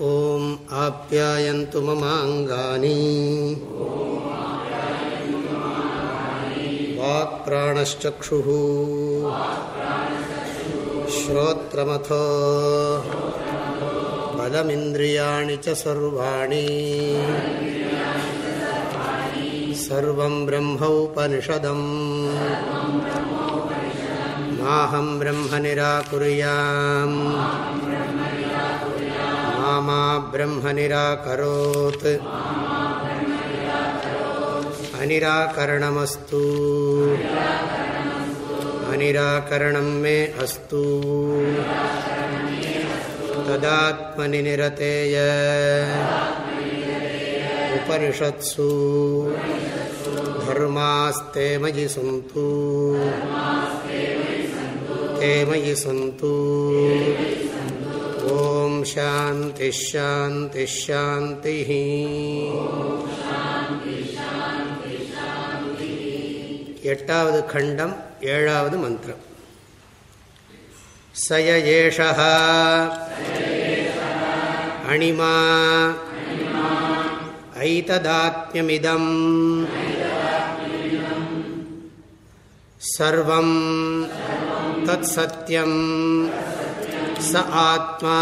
ॐ आप्यायन्तु ममाङ्गानि। वाक्प्राणश्चक्षुः। श्रोत्रमथो। बलमिन्द्रियाणि च सर्वाणि। सर्वं ब्रह्मोपनिषदम् माहं ब्रह्म निराकुर्याम् ब्रह्म निराकरोत् अनिराकरणमस्तु। अनिराकरणं मे अस्तु। तदात्मनि निरतेय। उपनिषत्सु। धर्मास्ते मयि सन्तु। ते मयि सन्तु। शान्तिः एटावद् खण्डम् एवद् मन्त्रम् स य एषः अणिमा ऐतदात्म्यमिदम् सर्वं तत्सत्यम् स आत्मा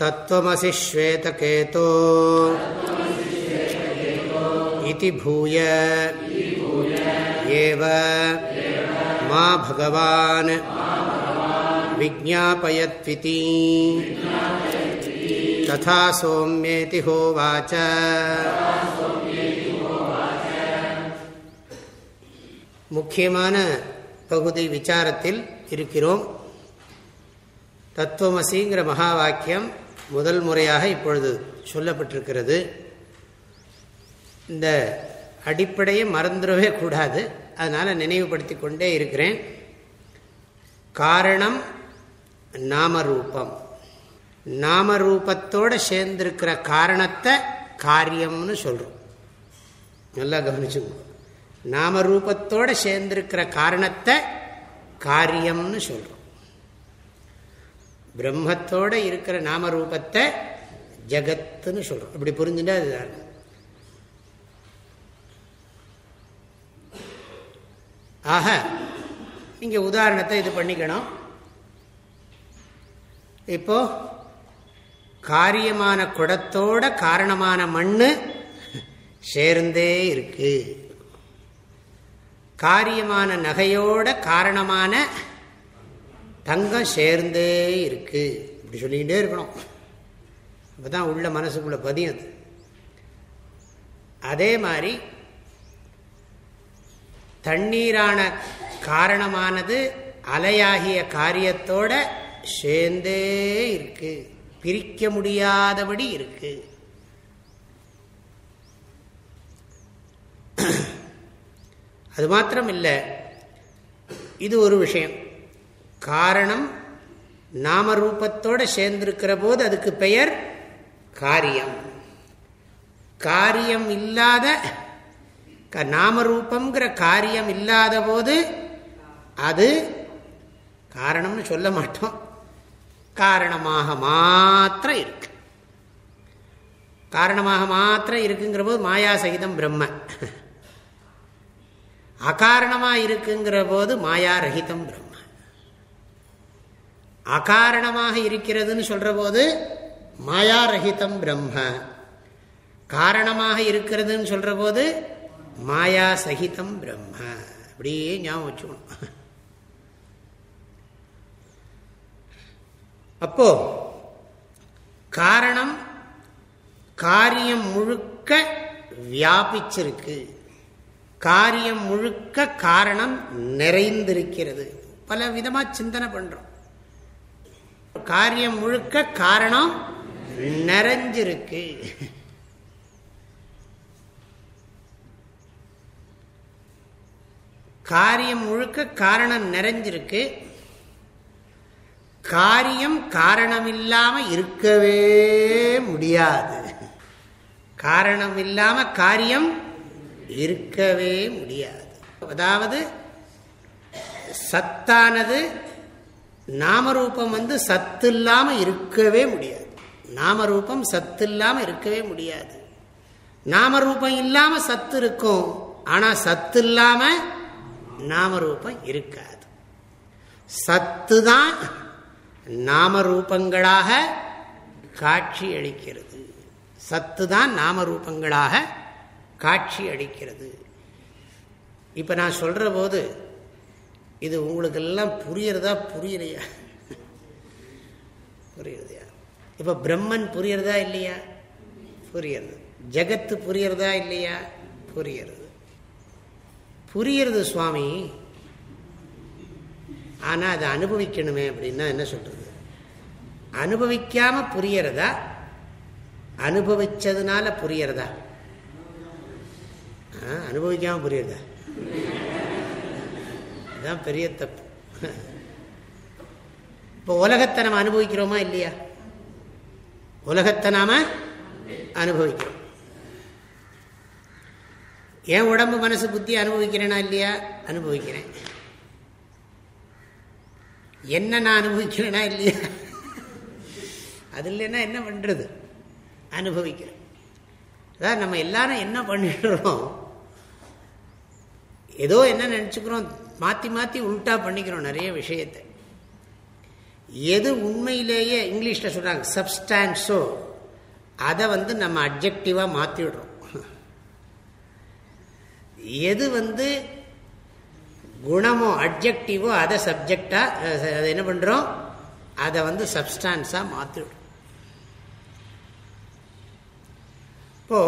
तत्त्वमसि श्वेतकेतो इति भूय एव मा भगवान् विज्ञापयत्विति तथा सौम्येति होवाच முக்கியமான பகுதி விசாரத்தில் இருக்கிறோம். தத்துவமசிங்கிற மகா வாக்கியம் முதல் முறையாக இப்பொழுது சொல்லப்பட்டிருக்கிறது. இந்த அடிப்படையை மறந்துடவே கூடாது. அதனால் நினைவுபடுத்தி கொண்டே இருக்கிறேன். காரணம் நாமரூபம். நாமரூபத்தோடு சேர்ந்திருக்கிற காரணத்தை காரியம்னு சொல்கிறோம் நல்லா கவனிச்சுங்க நாமரூபத்தோடு சேர்ந்திருக்கிற காரணத்தை காரியம்னு சொல்கிறோம் பிரம்மத்தோட இருக்கிற நாமரூபத்தை ஜகத்துன்னு சொல்கிறோம் அப்படி புரிஞ்சுட்டா அதுதான் ஆக இங்கே உதாரணத்தை இது பண்ணிக்கணும். இப்போ காரியமான குடத்தோட காரணமான மண்ணு சேர்ந்தே இருக்கு. காரியமான நகையோட காரணமான தங்கம் சேர்ந்தே இருக்கு. இப்படி சொல்லிக்கிட்டே இருக்கணும். அப்பதான் உள்ள மனசுக்குள்ள பதியும் அது. அதே மாதிரி தண்ணீரான காரணமானது அலையாகிய காரியத்தோட சேர்ந்தே இருக்கு. பிரிக்க முடியாதபடி இருக்கு. அது மாத்திரம் இல்லை இது ஒரு விஷயம். காரணம் நாமரூபத்தோடு சேர்ந்திருக்கிற போது அதுக்கு பெயர் காரியம். காரியம் இல்லாத நாமரூபங்கிற காரியம் இல்லாத போது அது காரணம்னு சொல்ல மாட்டோம். காரணமாக மாத்திரம் இருக்கு. காரணமாக மாத்திரம் இருக்குங்கிற போது மாயா சகிதம் பிரம்ம. அகாரணமாக இருக்குங்கிற போது மாயா ரஹிதம் பிரம்ம. அகாரணமாக இருக்கிறதுன்னு சொல்ற போது மாயா ரஹிதம் பிரம்ம. காரணமாக இருக்கிறதுன்னு சொல்ற போது மாயா சகிதம் பிரம்ம. அப்படியே ஞாபகம் வச்சுக்கணும். அப்போ காரணம் காரியம் முழுக்க வியாபிச்சிருக்கு. காரியம் முழுக்க காரணம் நிறைந்திருக்கிறது. பல விதமா சிந்தனை பண்றோம். காரியம் முழுக்க காரணம் நிறைஞ்சிருக்கு. காரியம் முழுக்க காரணம் நிறைஞ்சிருக்கு. காரியம் காரணம் இல்லாம இருக்கவே முடியாது. காரணம் இல்லாம காரியம் இருக்கவே முடியாது. அதாவது சத்தானது நாமரூபம் வந்து சத்து இல்லாமல் இருக்கவே முடியாது. நாமரூபம் சத்து இல்லாமல் இருக்கவே முடியாது. நாமரூபம் இல்லாமல் சத்து இருக்கும் ஆனால் சத்து இல்லாமல் நாமரூபம் இருக்காது. சத்து தான் நாமரூபங்களாக காட்சி அளிக்கிறது சத்து தான் நாமரூபங்களாக காட்சி அளிக்கிறது. இப்போ நான் சொல்கிற போது இது உங்களுக்கெல்லாம் புரியறதா புரியலையா? புரியுறதையா இப்போ பிரம்மன் புரியறதா இல்லையா? புரியறது. ஜகத்து புரியறதா இல்லையா? புரியறது. புரியறது சுவாமி. ஆனால் அதை அனுபவிக்கணுமே அப்படின்னா என்ன சொல்றது? அனுபவிக்காம புரியறதா? அனுபவிச்சதுனால புரியறதா? அனுபவிக்காம புரியறதா இதுதான் பெரிய தப்பு. இப்போ உலகத்தை நம்ம அனுபவிக்கிறோமா இல்லையா? உலகத்தை நாம அனுபவிக்கிறோம். என் உடம்பு மனசு புத்தி அனுபவிக்கிறேனா இல்லையா? அனுபவிக்கிறேன். என்ன நான் அனுபவிக்கிறேனா இல்லையா? அது இல்லைன்னா என்ன பண்றது? அனுபவிக்கிறேன் அதான் நம்ம எல்லாரும் என்ன பண்ணிடுறோம் ஏதோ என்ன நினச்சிக்கிறோம் மாற்றி மாற்றி உல்ட்டா பண்ணிக்கிறோம் நிறைய விஷயத்தை. எது உண்மையிலேயே இங்கிலீஷில் சொல்கிறாங்க சப்ஸ்டான்ஸோ அதை வந்து நம்ம அப்ஜெக்டிவாக மாற்றிடுறோம் எது வந்து குணமோ அப்ஜெக்டிவோ அதை சப்ஜெக்டாக அதை என்ன பண்ணுறோம் அதை வந்து சப்ஸ்டான்ஸாக மாற்றிடுறோம் இப்போ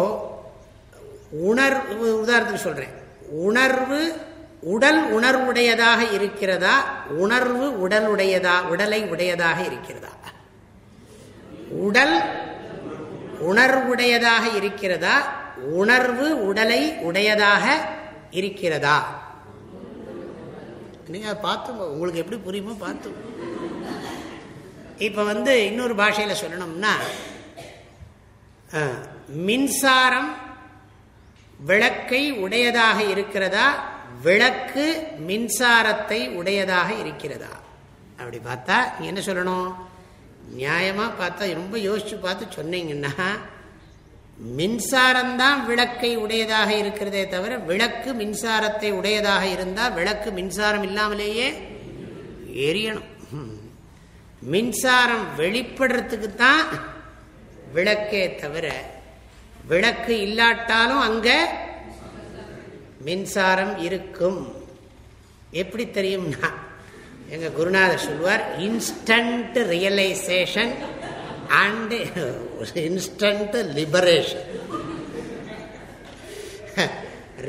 உணர்வு உதாரணத்துக்கு சொல்கிறேன் உணர்வு உடல் உணர்வுடையதாக இருக்கிறதா? உணர்வு உடலுடையதா? உடலை உடையதாக இருக்கிறதா? உடல் உணர்வுடையதாக இருக்கிறதா? உணர்வு உடலை உடையதாக இருக்கிறதா? நீங்க பார்த்து உங்களுக்கு எப்படி புரியுமோ பார்த்து இப்ப வந்து இன்னொரு பாஷையில சொல்லணும்னா மின்சாரம் விளக்கை உடையதாக இருக்கிறதா? விளக்கு மின்சாரத்தை உடையதாக இருக்கிறதா? அப்படி பார்த்தா என்ன சொல்லணும்? நியாயமா பார்த்தா ரொம்ப யோசிச்சு பார்த்து சொன்னீங்கன்னா மின்சாரம்தான் விளக்கை உடையதாக இருக்கிறதே தவிர விளக்கு மின்சாரத்தை உடையதாக இருந்தால் விளக்கு மின்சாரம் இல்லாமலேயே எரியணும். மின்சாரம் வெளிப்படுறதுக்கு தான் விளக்கே தவிர விளக்கு இல்லாட்டாலும் அங்க மின்சாரம் இருக்கும். எப்படி தெரியும்னா எங்க குருநாதர் சொல்வார் instant realization and instant liberation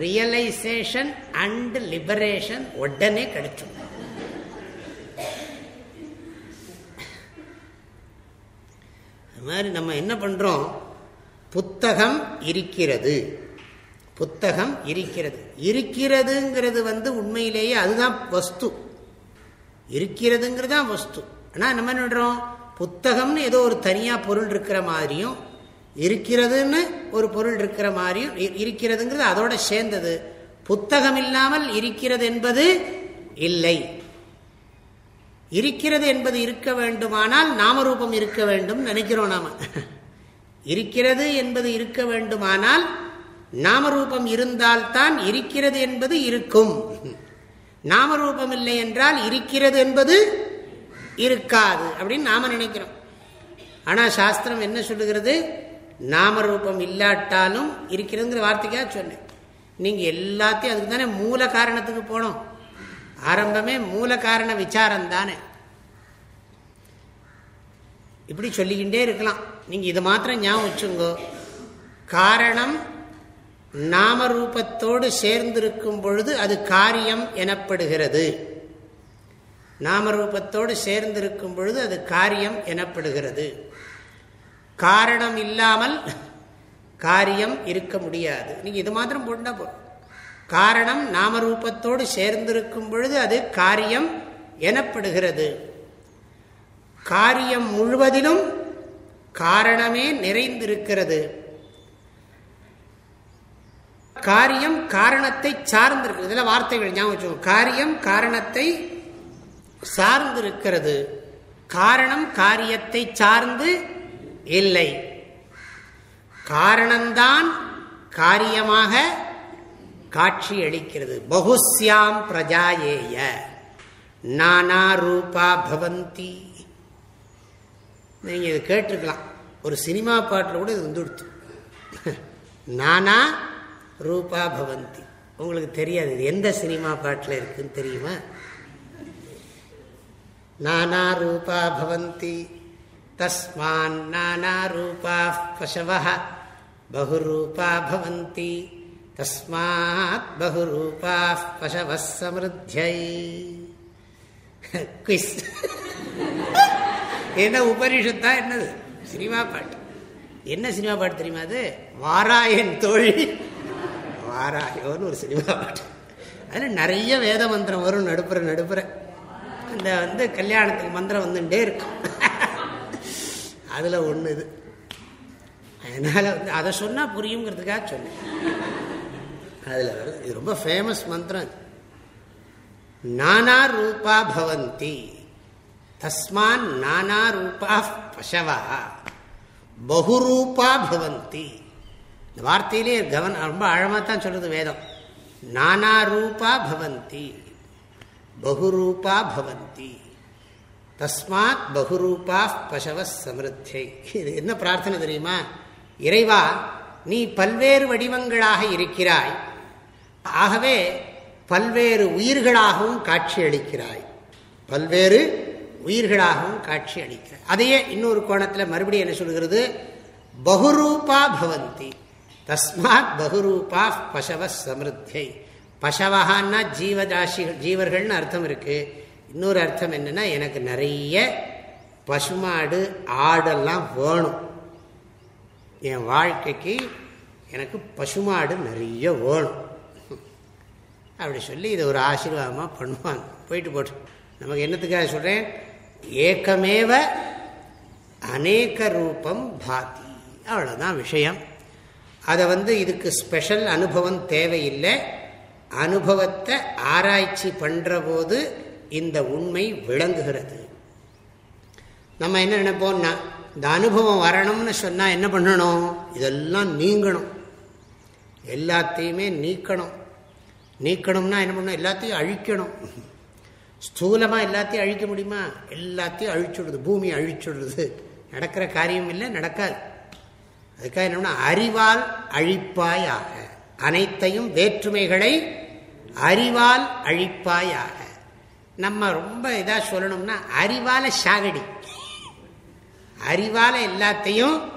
realization and liberation உடனே கிடைச்சும் அது மாதிரி நம்ம என்ன பண்றோம்? புத்தகம் இருக்கிறது. புத்தகம் இருக்கிறது. இருக்கிறதுங்கிறது வந்து உண்மையிலேயே அதுதான் வஸ்து. இருக்கிறதுங்கிறது தான் வஸ்து. ஆனால் நம்ம என்ன பண்ணுறோம் புத்தகம்னு ஏதோ ஒரு தனியாக பொருள் இருக்கிற மாதிரியும் இருக்கிறதுன்னு ஒரு பொருள் இருக்கிற மாதிரியும் இருக்கிறதுங்கிறது அதோட சேர்ந்தது. புத்தகம் இல்லாமல் இருக்கிறது என்பது இல்லை. இருக்கிறது என்பது இருக்க வேண்டுமானால் நாமரூபம் இருக்க வேண்டும் நினைக்கிறோம் நாம. இருக்கிறது என்பது இருக்க வேண்டுமானால் நாமரூபம் இருந்தால்தான் இருக்கிறது என்பது இருக்கும். நாமரூபம் இல்லை என்றால் இருக்கிறது என்பது இருக்காது அப்படின்னு நாம நினைக்கிறோம். ஆனா சாஸ்திரம் என்ன சொல்லுகிறது? நாமரூபம் இல்லாட்டாலும் இருக்கிறதுங்கிற வார்த்தைக்காக சொன்னேன் நீங்க எல்லாத்தையும் அதுக்கு தானே மூல காரணத்துக்கு போனோம். ஆரம்பமே மூல காரண விசாரம் தானே இப்படி சொல்லிக்கிட்டே இருக்கலாம். நீங்க இது மாத்திரம் ஞாபகம் வச்சுங்கோ காரணம் நாமரூபத்தோடு சேர்ந்திருக்கும் பொழுது அது காரியம் எனப்படுகிறது. நாமரூபத்தோடு சேர்ந்திருக்கும் பொழுது அது காரியம் எனப்படுகிறது. காரணம் இல்லாமல் காரியம் இருக்க முடியாது. நீங்க இது மாத்திரம் போட்டா போதும். காரணம் நாமரூபத்தோடு சேர்ந்திருக்கும் பொழுது அது காரியம் எனப்படுகிறது. காரியம் முழுவதிலும் காரணமே நிறைந்திருக்கிறது. காரியம் காரணத்தை சார்ந்திருக்கு இதெல்லாம் வார்த்தைகள் ஞாபகம் காரியம் காரணத்தை சார்ந்திருக்கிறது. காரணம் காரியத்தை சார்ந்து இல்லை. காரணம்தான் காரியமாக காட்சி அளிக்கிறது பகுஸ்யாம் பிரஜாயேய. நானா ரூபா பவந்தி. நீங்கள் இது கேட்டிருக்கலாம். ஒரு சினிமா பாட்டில் கூட இது வந்துடுத்து நானா ரூபா பவந்தி. உங்களுக்கு தெரியாது இது எந்த சினிமா பாட்டில் இருக்குன்னு தெரியுமா? நானா ரூபா பவந்தி தஸ்மான் நானா ரூபா பசவ பகுரூபா பவந்தி தஸ்மாத் பகுரூபா பசவ சமிருத்தியை குவிஸ் என்ன உபனிஷத்தா என்னது? சினிமா பாட்டு. என்ன சினிமா பாட்டு தெரியுமா அது? வாராயன் தோழி. வாராயோன்னு ஒரு சினிமா பாட்டு. அதில் நிறைய வேத மந்திரம் வரும் நடுப்புற நடுப்புற. இந்த வந்து கல்யாணத்துக்கு மந்திரம் வந்துட்டே இருக்கும். அதில் ஒன்று இது. அதனால் வந்து அதை சொன்னால் புரியுங்கிறதுக்காக சொன்னேன். அதில் வருது. இது ரொம்ப ஃபேமஸ் மந்திரம் நானா ரூபா பவந்தி. தஸ்மான் நானா ரூபா பசவா பகுரூபா பவந்தி இந்த வார்த்தையிலே கவன் ரொம்ப ஆழமாக தான் சொல்லுது வேதம். நானா ரூபா பவந்தி பகுரூபா பவந்தி தஸ்மாத் பகுரூபா பசவ சமிருத்தியை இது என்ன பிரார்த்தனை தெரியுமா? இறைவா நீ பல்வேறு வடிவங்களாக இருக்கிறாய். ஆகவே பல்வேறு உயிர்களாகவும் காட்சி அளிக்கிறாய் பல்வேறு உயிர்களாகவும் காட்சி அளிக்கிறார் அதையே இன்னொரு கோணத்தில் மறுபடியும் என்ன சொல்கிறது? பகுரூபா பவந்தி. தஸ்மாத் பகுரூபா பசவ சமிருத்தியை பசவகான்னா ஜீவராசிகள் ஜீவர்கள்னு அர்த்தம் இருக்குது இன்னொரு அர்த்தம் என்னன்னா எனக்கு நிறைய பசுமாடு ஆடெல்லாம் வேணும். என் வாழ்க்கைக்கு எனக்கு பசுமாடு நிறைய வேணும். அப்படி சொல்லி இதை ஒரு ஆசீர்வாதமாக பண்ணுவாங்க. போயிட்டு போட்டு. நமக்கு என்னத்துக்காக சொல்கிறேன் ஏக்கமேவ அநேக ரூபம் பாதி. அவ்வளோதான் விஷயம். அதை வந்து இதுக்கு ஸ்பெஷல் அனுபவம் தேவையில்லை. அனுபவத்தை ஆராய்ச்சி பண்ணுற போது இந்த உண்மை விளங்குகிறது. நம்ம என்ன நினைப்போம்னா இந்த அனுபவம் வரணும்னு சொன்னால் என்ன பண்ணணும்? இதெல்லாம் நீங்கணும். எல்லாத்தையுமே நீக்கணும். நீக்கணும்னா என்ன பண்ணணும்? எல்லாத்தையும் அழிக்கணும். ஸ்தூலமாக எல்லாத்தையும் அழிக்க முடியுமா? எல்லாத்தையும் அழிச்சுடுது பூமி அழிச்சுடுது. நடக்கிற காரியம் இல்லை நடக்காது. அதுக்காக என்னன்னா அறிவால் அழிப்பாயாக. அனைத்தையும் வேற்றுமைகளை அறிவால் அழிப்பாயாக. நம்ம ரொம்ப இதாக சொல்லணும்னா அறிவால சாகடி. அறிவால எல்லாத்தையும்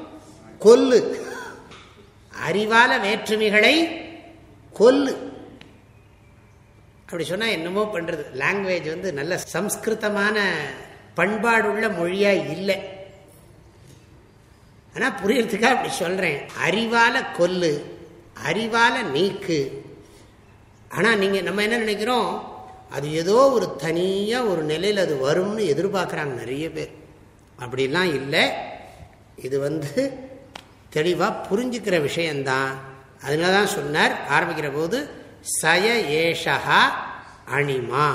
கொல்லு. அறிவால வேற்றுமைகளை கொல்லு. அப்படி சொன்னால் என்னமோ பண்ணுறது லாங்குவேஜ் வந்து நல்ல சம்ஸ்கிருதமான பண்பாடுள்ள மொழியாக இல்லை. ஆனால் புரியறதுக்காக அப்படி சொல்கிறேன் அறிவால கொல்லு அறிவால நீக்கு. ஆனால் நீங்கள் நம்ம என்ன நினைக்கிறோம்? அது ஏதோ ஒரு தனியாக ஒரு நிலையில் அது வரும்னு எதிர்பார்க்குறாங்க நிறைய பேர். அப்படிலாம் இல்லை. இது வந்து தெளிவாக புரிஞ்சுக்கிற விஷயந்தான் அதனால தான் சொன்னார். ஆரம்பிக்கிற போது சய ஏஷா அணிமா.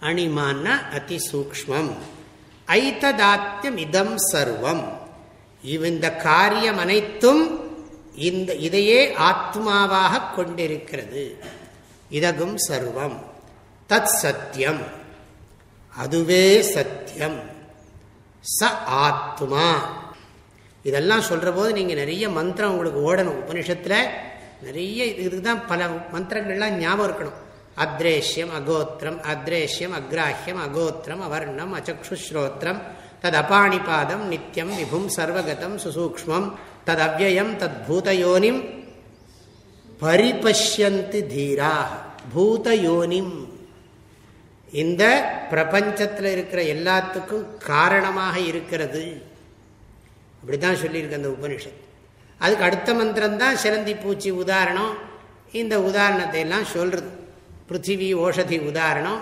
அணிமான்னா அதி சூக்மம் ஐத்ததாத்தியம் இதம் சர்வம். இந்த காரியம் அனைத்தும் இந்த இதையே ஆத்மாவாக கொண்டிருக்கிறது. இதகும் சர்வம். தத் சத்தியம் அதுவே சத்தியம் ச ஆத்மா. இதெல்லாம் சொல்கிற போது நீங்கள் நிறைய மந்திரம் உங்களுக்கு ஓடணும். உபனிஷத்தில் நிறைய இதுக்கு தான் பல மந்திரங்கள்லாம் ஞாபகம் இருக்கணும். அத்ரேஷ்யம் அகோத்திரம் அத்ரேஷ்யம் அக்ராஹியம் அகோத்திரம் அவர்ணம் அச்சுஸ்ரோத்திரம் தது அபாணிபாதம் நித்தியம் விபும் சர்வகதம் சுசூக்மம் ததவியம் அவ்வயம் தத் பூதயோனிம் பரிபஷ்யந்தி தீரா பூதயோனிம். இந்த பிரபஞ்சத்தில் இருக்கிற எல்லாத்துக்கும் காரணமாக இருக்கிறது. அப்படிதான் சொல்லியிருக்கு அந்த உபனிஷத். அதுக்கு அடுத்த மந்திரம்தான் சிலந்தி பூச்சி உதாரணம். இந்த உதாரணத்தை எல்லாம் சொல்றது. பிருத்திவி ஓஷதி உதாரணம்.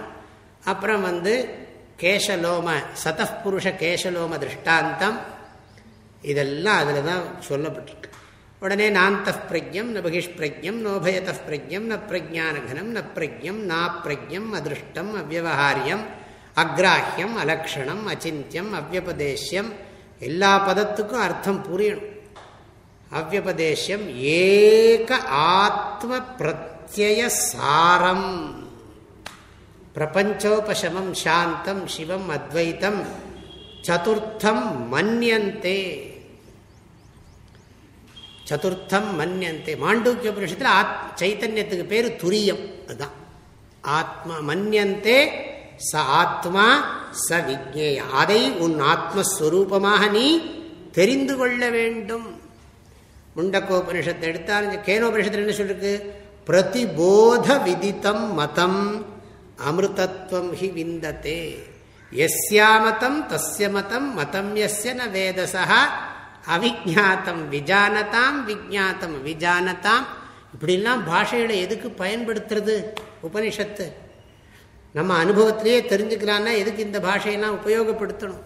அப்புறம் வந்து கேசலோம சதப்புருஷ கேசலோம திருஷ்டாந்தம். இதெல்லாம் அதில் தான் சொல்லப்பட்டிருக்கு. உடனே நாந்த பிரஜம் ந பகிஷ்பிரஜம் நோபயத பிரஜம் ந பிரஜானகனம் ந பிரஜம் நா பிரஜம் அதிருஷ்டம் அவ்வகாரியம் அக்ராஹியம் அலக்ஷணம் அச்சிந்தியம் அவ்வபதேசியம் எல்லா பதத்துக்கும் அர்த்தம் புரியணும். அவ்வபதேசியம் ஏக ஆத்ம பிரத்யய சாரம் பிரபஞ்சோபசமம் சாந்தம் சிவம் அத்வைத்தம் சதுர்த்தம் மன்யந்தே சதுர்த்தம் மன்யந்தே மாண்டூக்கிய புருஷத்தில் ஆத் சைத்தன்யத்துக்கு பேர் துரியம் அதுதான்। ஆத்மா மன்யந்தே ச ஆத்மா ச விஜேய அதை உன் ஆத்மஸ்வரூபமாக நீ தெரிந்து கொள்ள வேண்டும்। முண்டக்கோபனிஷத்தை எடுத்தால் கேனோபனிஷத்தில் என்ன சொல்லிருக்கு? பிரதிபோத விதித்தம் மதம் அமிர்தத்வம் ஹி விந்தத்தே எஸ்யாமதம் தஸ்ய மதம் மதம் எஸ்ய ந வேதசா அவிஜாத்தம் விஜானதாம் விஜாத்தம் விஜானதாம். இப்படிலாம் பாஷைகளை எதுக்கு பயன்படுத்துறது உபனிஷத்து? நம்ம அனுபவத்திலேயே தெரிஞ்சுக்கலான்னா எதுக்கு இந்த பாஷையெல்லாம் உபயோகப்படுத்தணும்?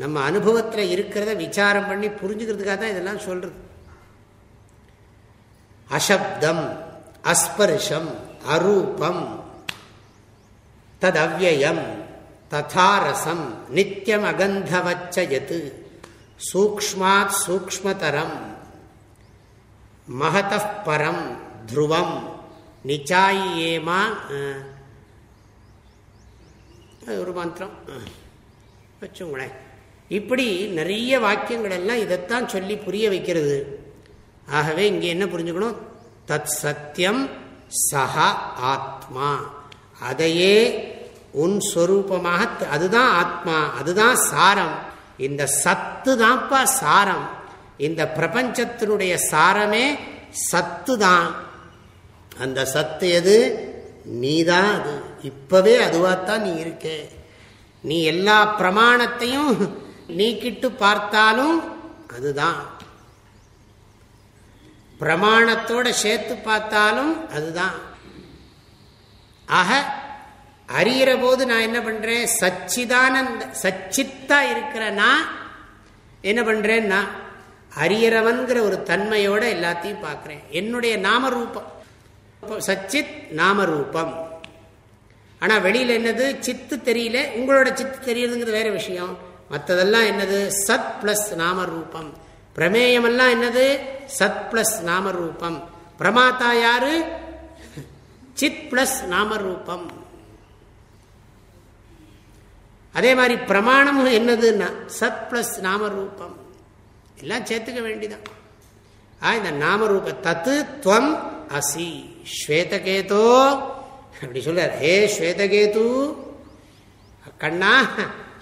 நம்ம அனுபவத்தில் இருக்கிறத விசாரம் பண்ணி புரிஞ்சுக்கிறதுக்காக தான் இதெல்லாம் சொல்றது. அசப்தம் அஸ்பர்ஷம் அரூபம் ததவ்யம் ததாரசம் நித்தியம் அகந்தவச்சயத்து சூக்மாத் சூக்மதரம் மகத பரம் த்ருவம் நிச்சாயேமா ஒரு மந்திரம். வச்சுங்களேன். இப்படி நிறைய வாக்கியங்கள் எல்லாம் இதைத்தான் சொல்லி புரிய வைக்கிறது. ஆகவே இங்கே என்ன புரிஞ்சுக்கணும்? தத் சத்தியம் சஹ ஆத்மா. அதையே உன் ஸ்வரூபமாக அதுதான் ஆத்மா அதுதான் சாரம். இந்த சத்து தான்ப்பா சாரம். இந்த பிரபஞ்சத்தினுடைய சாரமே சத்து தான். அந்த சத்து எது? நீதான் அது. இப்பவே அதுவாகத்தான் நீ இருக்கே. நீ எல்லா பிரமாணத்தையும் நீக்கிட்டு பார்த்தாலும் அதுதான். பிரமாணத்தோட சேர்த்து பார்த்தாலும் அதுதான். ஆக அறிகிற போது நான் என்ன பண்றேன்? சச்சிதானந்த சச்சித்தா இருக்கிற நான் என்ன பண்றேன்னா அறியறவன்கிற ஒரு தன்மையோட எல்லாத்தையும் பார்க்கிறேன். என்னுடைய நாமரூபம். சச்சித் நாமரூபம். ஆனா வெளியில என்னது? சித்து தெரியல. உங்களோட சித்து தெரியறதுங்கிறது வேற விஷயம். மற்றதெல்லாம் என்னது? சத் பிளஸ் நாமரூபம். பிரமேயமெல்லாம் என்னது? சத் பிளஸ் நாமரூபம். பிரமாத்தா யாரு? சித் பிளஸ் நாமரூபம். அதே மாதிரி பிரமாணம் என்னதுன்னா சத் பிளஸ் நாமரூபம். எல்லாம் சேர்த்துக்க வேண்டிதான். இந்த நாமரூப தத்து துவம் அசி. ஸ்வேதகேதோ. அப்படி சொல்றார். ஹே ஸ்வேதகேது. கண்ணா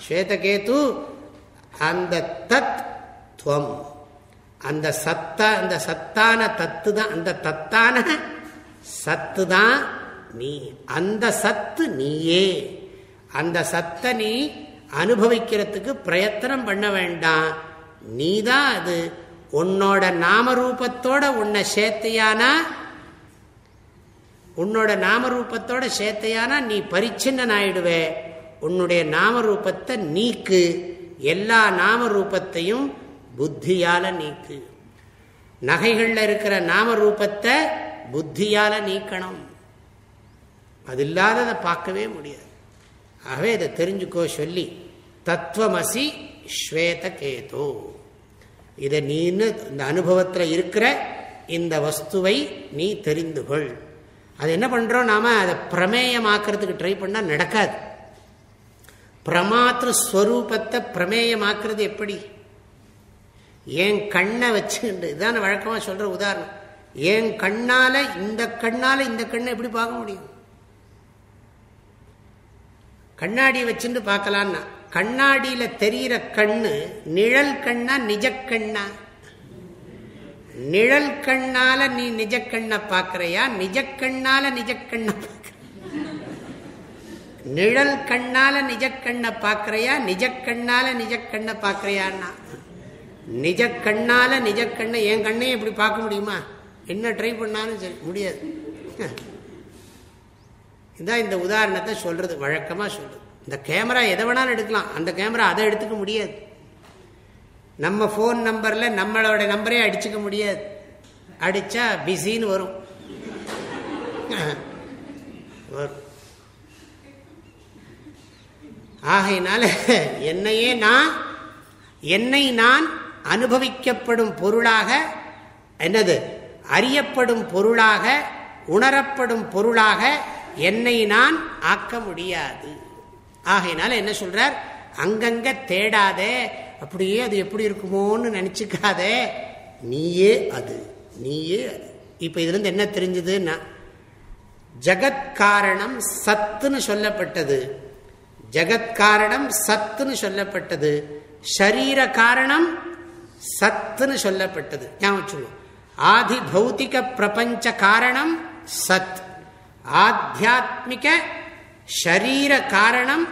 ஸ்வேதகேது அந்த தத் துவம். அந்த சத்தா அந்த சத்தான தத்து தான் அந்த தத்தான சத்து தான் நீ. அந்த சத்து நீயே. அந்த சத்தை நீ அனுபவிக்கிறதுக்கு பிரயத்தனம் பண்ண வேண்டாம். நீ தான் அது. உன்னோட நாமரூபத்தோட உன்னை சேர்த்தையானா? உன்னோட நாமரூபத்தோட சேர்த்தையானா நீ பரிச்சின்னன் ஆயிடுவே உன்னுடைய நாமரூபத்தை நீக்கு. எல்லா நாமரூபத்தையும் புத்தியால நீக்கு. நகைகளில் இருக்கிற நாமரூபத்தை புத்தியால நீக்கணும். அது இல்லாததை பார்க்கவே முடியாது. ஆகவே இதை தெரிஞ்சுக்கோ சொல்லி தத்துவமசி ஸ்வேத கேதோ. இதை நீன்னு இந்த அனுபவத்தில் இருக்கிற இந்த வஸ்துவை நீ தெரிந்து கொள். அது என்ன பண்ணுறோம் நாம்? அதை பிரமேயமாக்கிறதுக்கு ட்ரை பண்ணால் நடக்காது. பிரமாத்திர ஸ்வரூபத்தை பிரமேயமாக்குறது எப்படி? என் கண்ணை வச்சுண்டு இதுதான் வழக்கமாக சொல்கிற உதாரணம். என் கண்ணால் இந்த கண்ணால் இந்த கண்ணை எப்படி பார்க்க முடியும்? கண்ணாடியை வச்சுட்டு பார்க்கலான்னா கண்ணாடியில தெரிகிற கண்ணு நிழல் கண்ணா நிஜ கண்ணா? நிழல் கண்ணால நீ நிஜ கண்ணை பார்க்கறையா? நிஜ கண்ணால நிஜ கண்ணை நிழல் கண்ணால நிஜ கண்ணை பார்க்கறையா? நிஜ கண்ணால நிஜ கண்ணை பார்க்கறையான்னா? நிஜ கண்ணால நிஜ கண்ணை என் கண்ணையும் இப்படி பார்க்க முடியுமா? என்ன ட்ரை பண்ணாலும் சரி முடியாது. இதான் இந்த உதாரணத்தை சொல்றது வழக்கமாக சொல்றது. இந்த கேமரா எதை வேணாலும் எடுக்கலாம். அந்த கேமரா அதை எடுத்துக்க முடியாது. நம்ம ஃபோன் நம்பரில் நம்மளோட நம்பரே அடிச்சுக்க முடியாது. அடித்தா பிஸின்னு வரும். வரும். ஆகையினால என்னையே நான் என்னை நான் அனுபவிக்கப்படும் பொருளாக என்னது அறியப்படும் பொருளாக உணரப்படும் பொருளாக என்னை நான் ஆக்க முடியாது. ஆகையினால என்ன சொல்றார்? அங்கங்க தேடாதே அப்படியே அது எப்படி இருக்குமோன்னு நினச்சிக்காதே. நீயே அது நீயே அது. இப்ப இதுல இருந்து என்ன தெரிஞ்சதுன்னா ஜகத்காரணம் சத்துன்னு சொல்லப்பட்டது. ஜகத்காரணம் சத்துன்னு சொல்லப்பட்டது. ஷரீர காரணம் சத்துன்னு சொல்லப்பட்டது. ஞாபகம் சொல்லுவோம் ஆதி பௌத்திக பிரபஞ்ச காரணம் சத். ஆத்தியாத்மிக ஷரீர காரணம்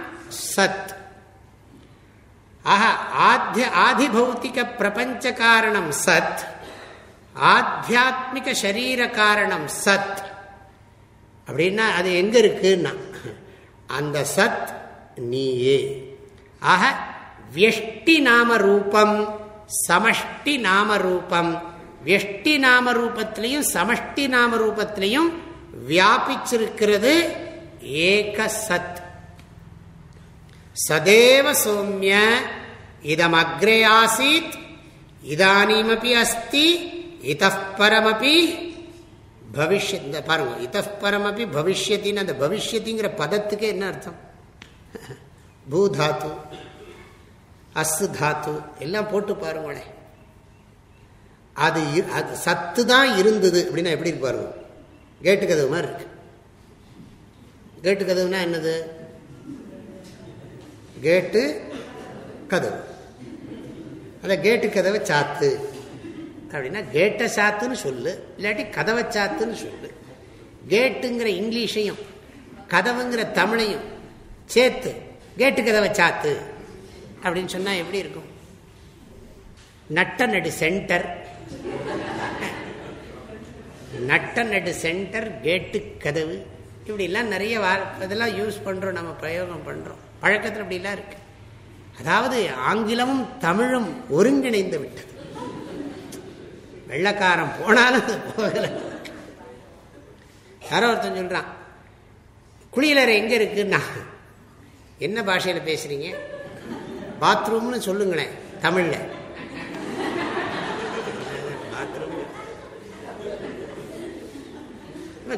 சத். ஆஹா ஆத்திய ஆதிபௌத்திக பிரபஞ்ச காரணம் சத். ஆத்தியாத்மிக ஷரீர காரணம் சத். அப்படின்னா அது எங்க இருக்குன்னா அந்த சத் நீயே. ஆக வியஷ்டி நாம ரூபம் சமஷ்டி நாம ரூபம் வியஷ்டி நாம ரூபத்திலையும் சமஷ்டி நாம ரூபத்திலையும் வியாபிச்சிருக்கிறது ஏக சத் சதேவ சௌமிய இதம் அக்ரே ஆசீத் இதானீமப்பி அஸ்தி இதப்பரமப்பி பவிஷ்ய பாருங்க இதப்பரமப்பி பவிஷ்யத்தின்னு அந்த பவிஷ்யத்திங்கிற பதத்துக்கு என்ன அர்த்தம்? பூதாத்து அஸ்து தாத்து எல்லாம் போட்டு பாருங்களேன் அது அது சத்து தான் இருந்தது அப்படின்னா எப்படி இருப்பாரு கேட்டு கதவு மாதிரி இருக்கு. கேட்டு கதவுனா என்னது? கேட்டு கதவு. அந்த கேட்டு கதவை சாத்து. அப்படின்னா கேட்டை சாத்துன்னு சொல்லு இல்லாட்டி கதவை சாத்துன்னு சொல்லு. கேட்டுங்கிற இங்கிலீஷையும் கதவுங்கிற தமிழையும் சேத்து கேட்டு கதவை சாத்து. அப்படின்னு சொன்னால் எப்படி இருக்கும்? நட்ட நடு சென்டர் நட்ட நடு சென்டர் கேட்டு கதவு. இப்படிலாம் நிறைய இதெல்லாம் யூஸ் பண்ணுறோம் நம்ம பிரயோகம் பண்ணுறோம் பழக்கத்தில் அப்படிலாம் இருக்கு. அதாவது ஆங்கிலமும் தமிழும் ஒருங்கிணைந்து விட்டது. வெள்ளக்காரன் போனாலும் அது போகலை. யாரோ ஒருத்தன் சொல்கிறான் குளியலறை எங்கே இருக்குன்னா என்ன பாஷையில் பேசுகிறீங்க பாத்ரூம்னு சொல்லுங்களேன் தமிழில்.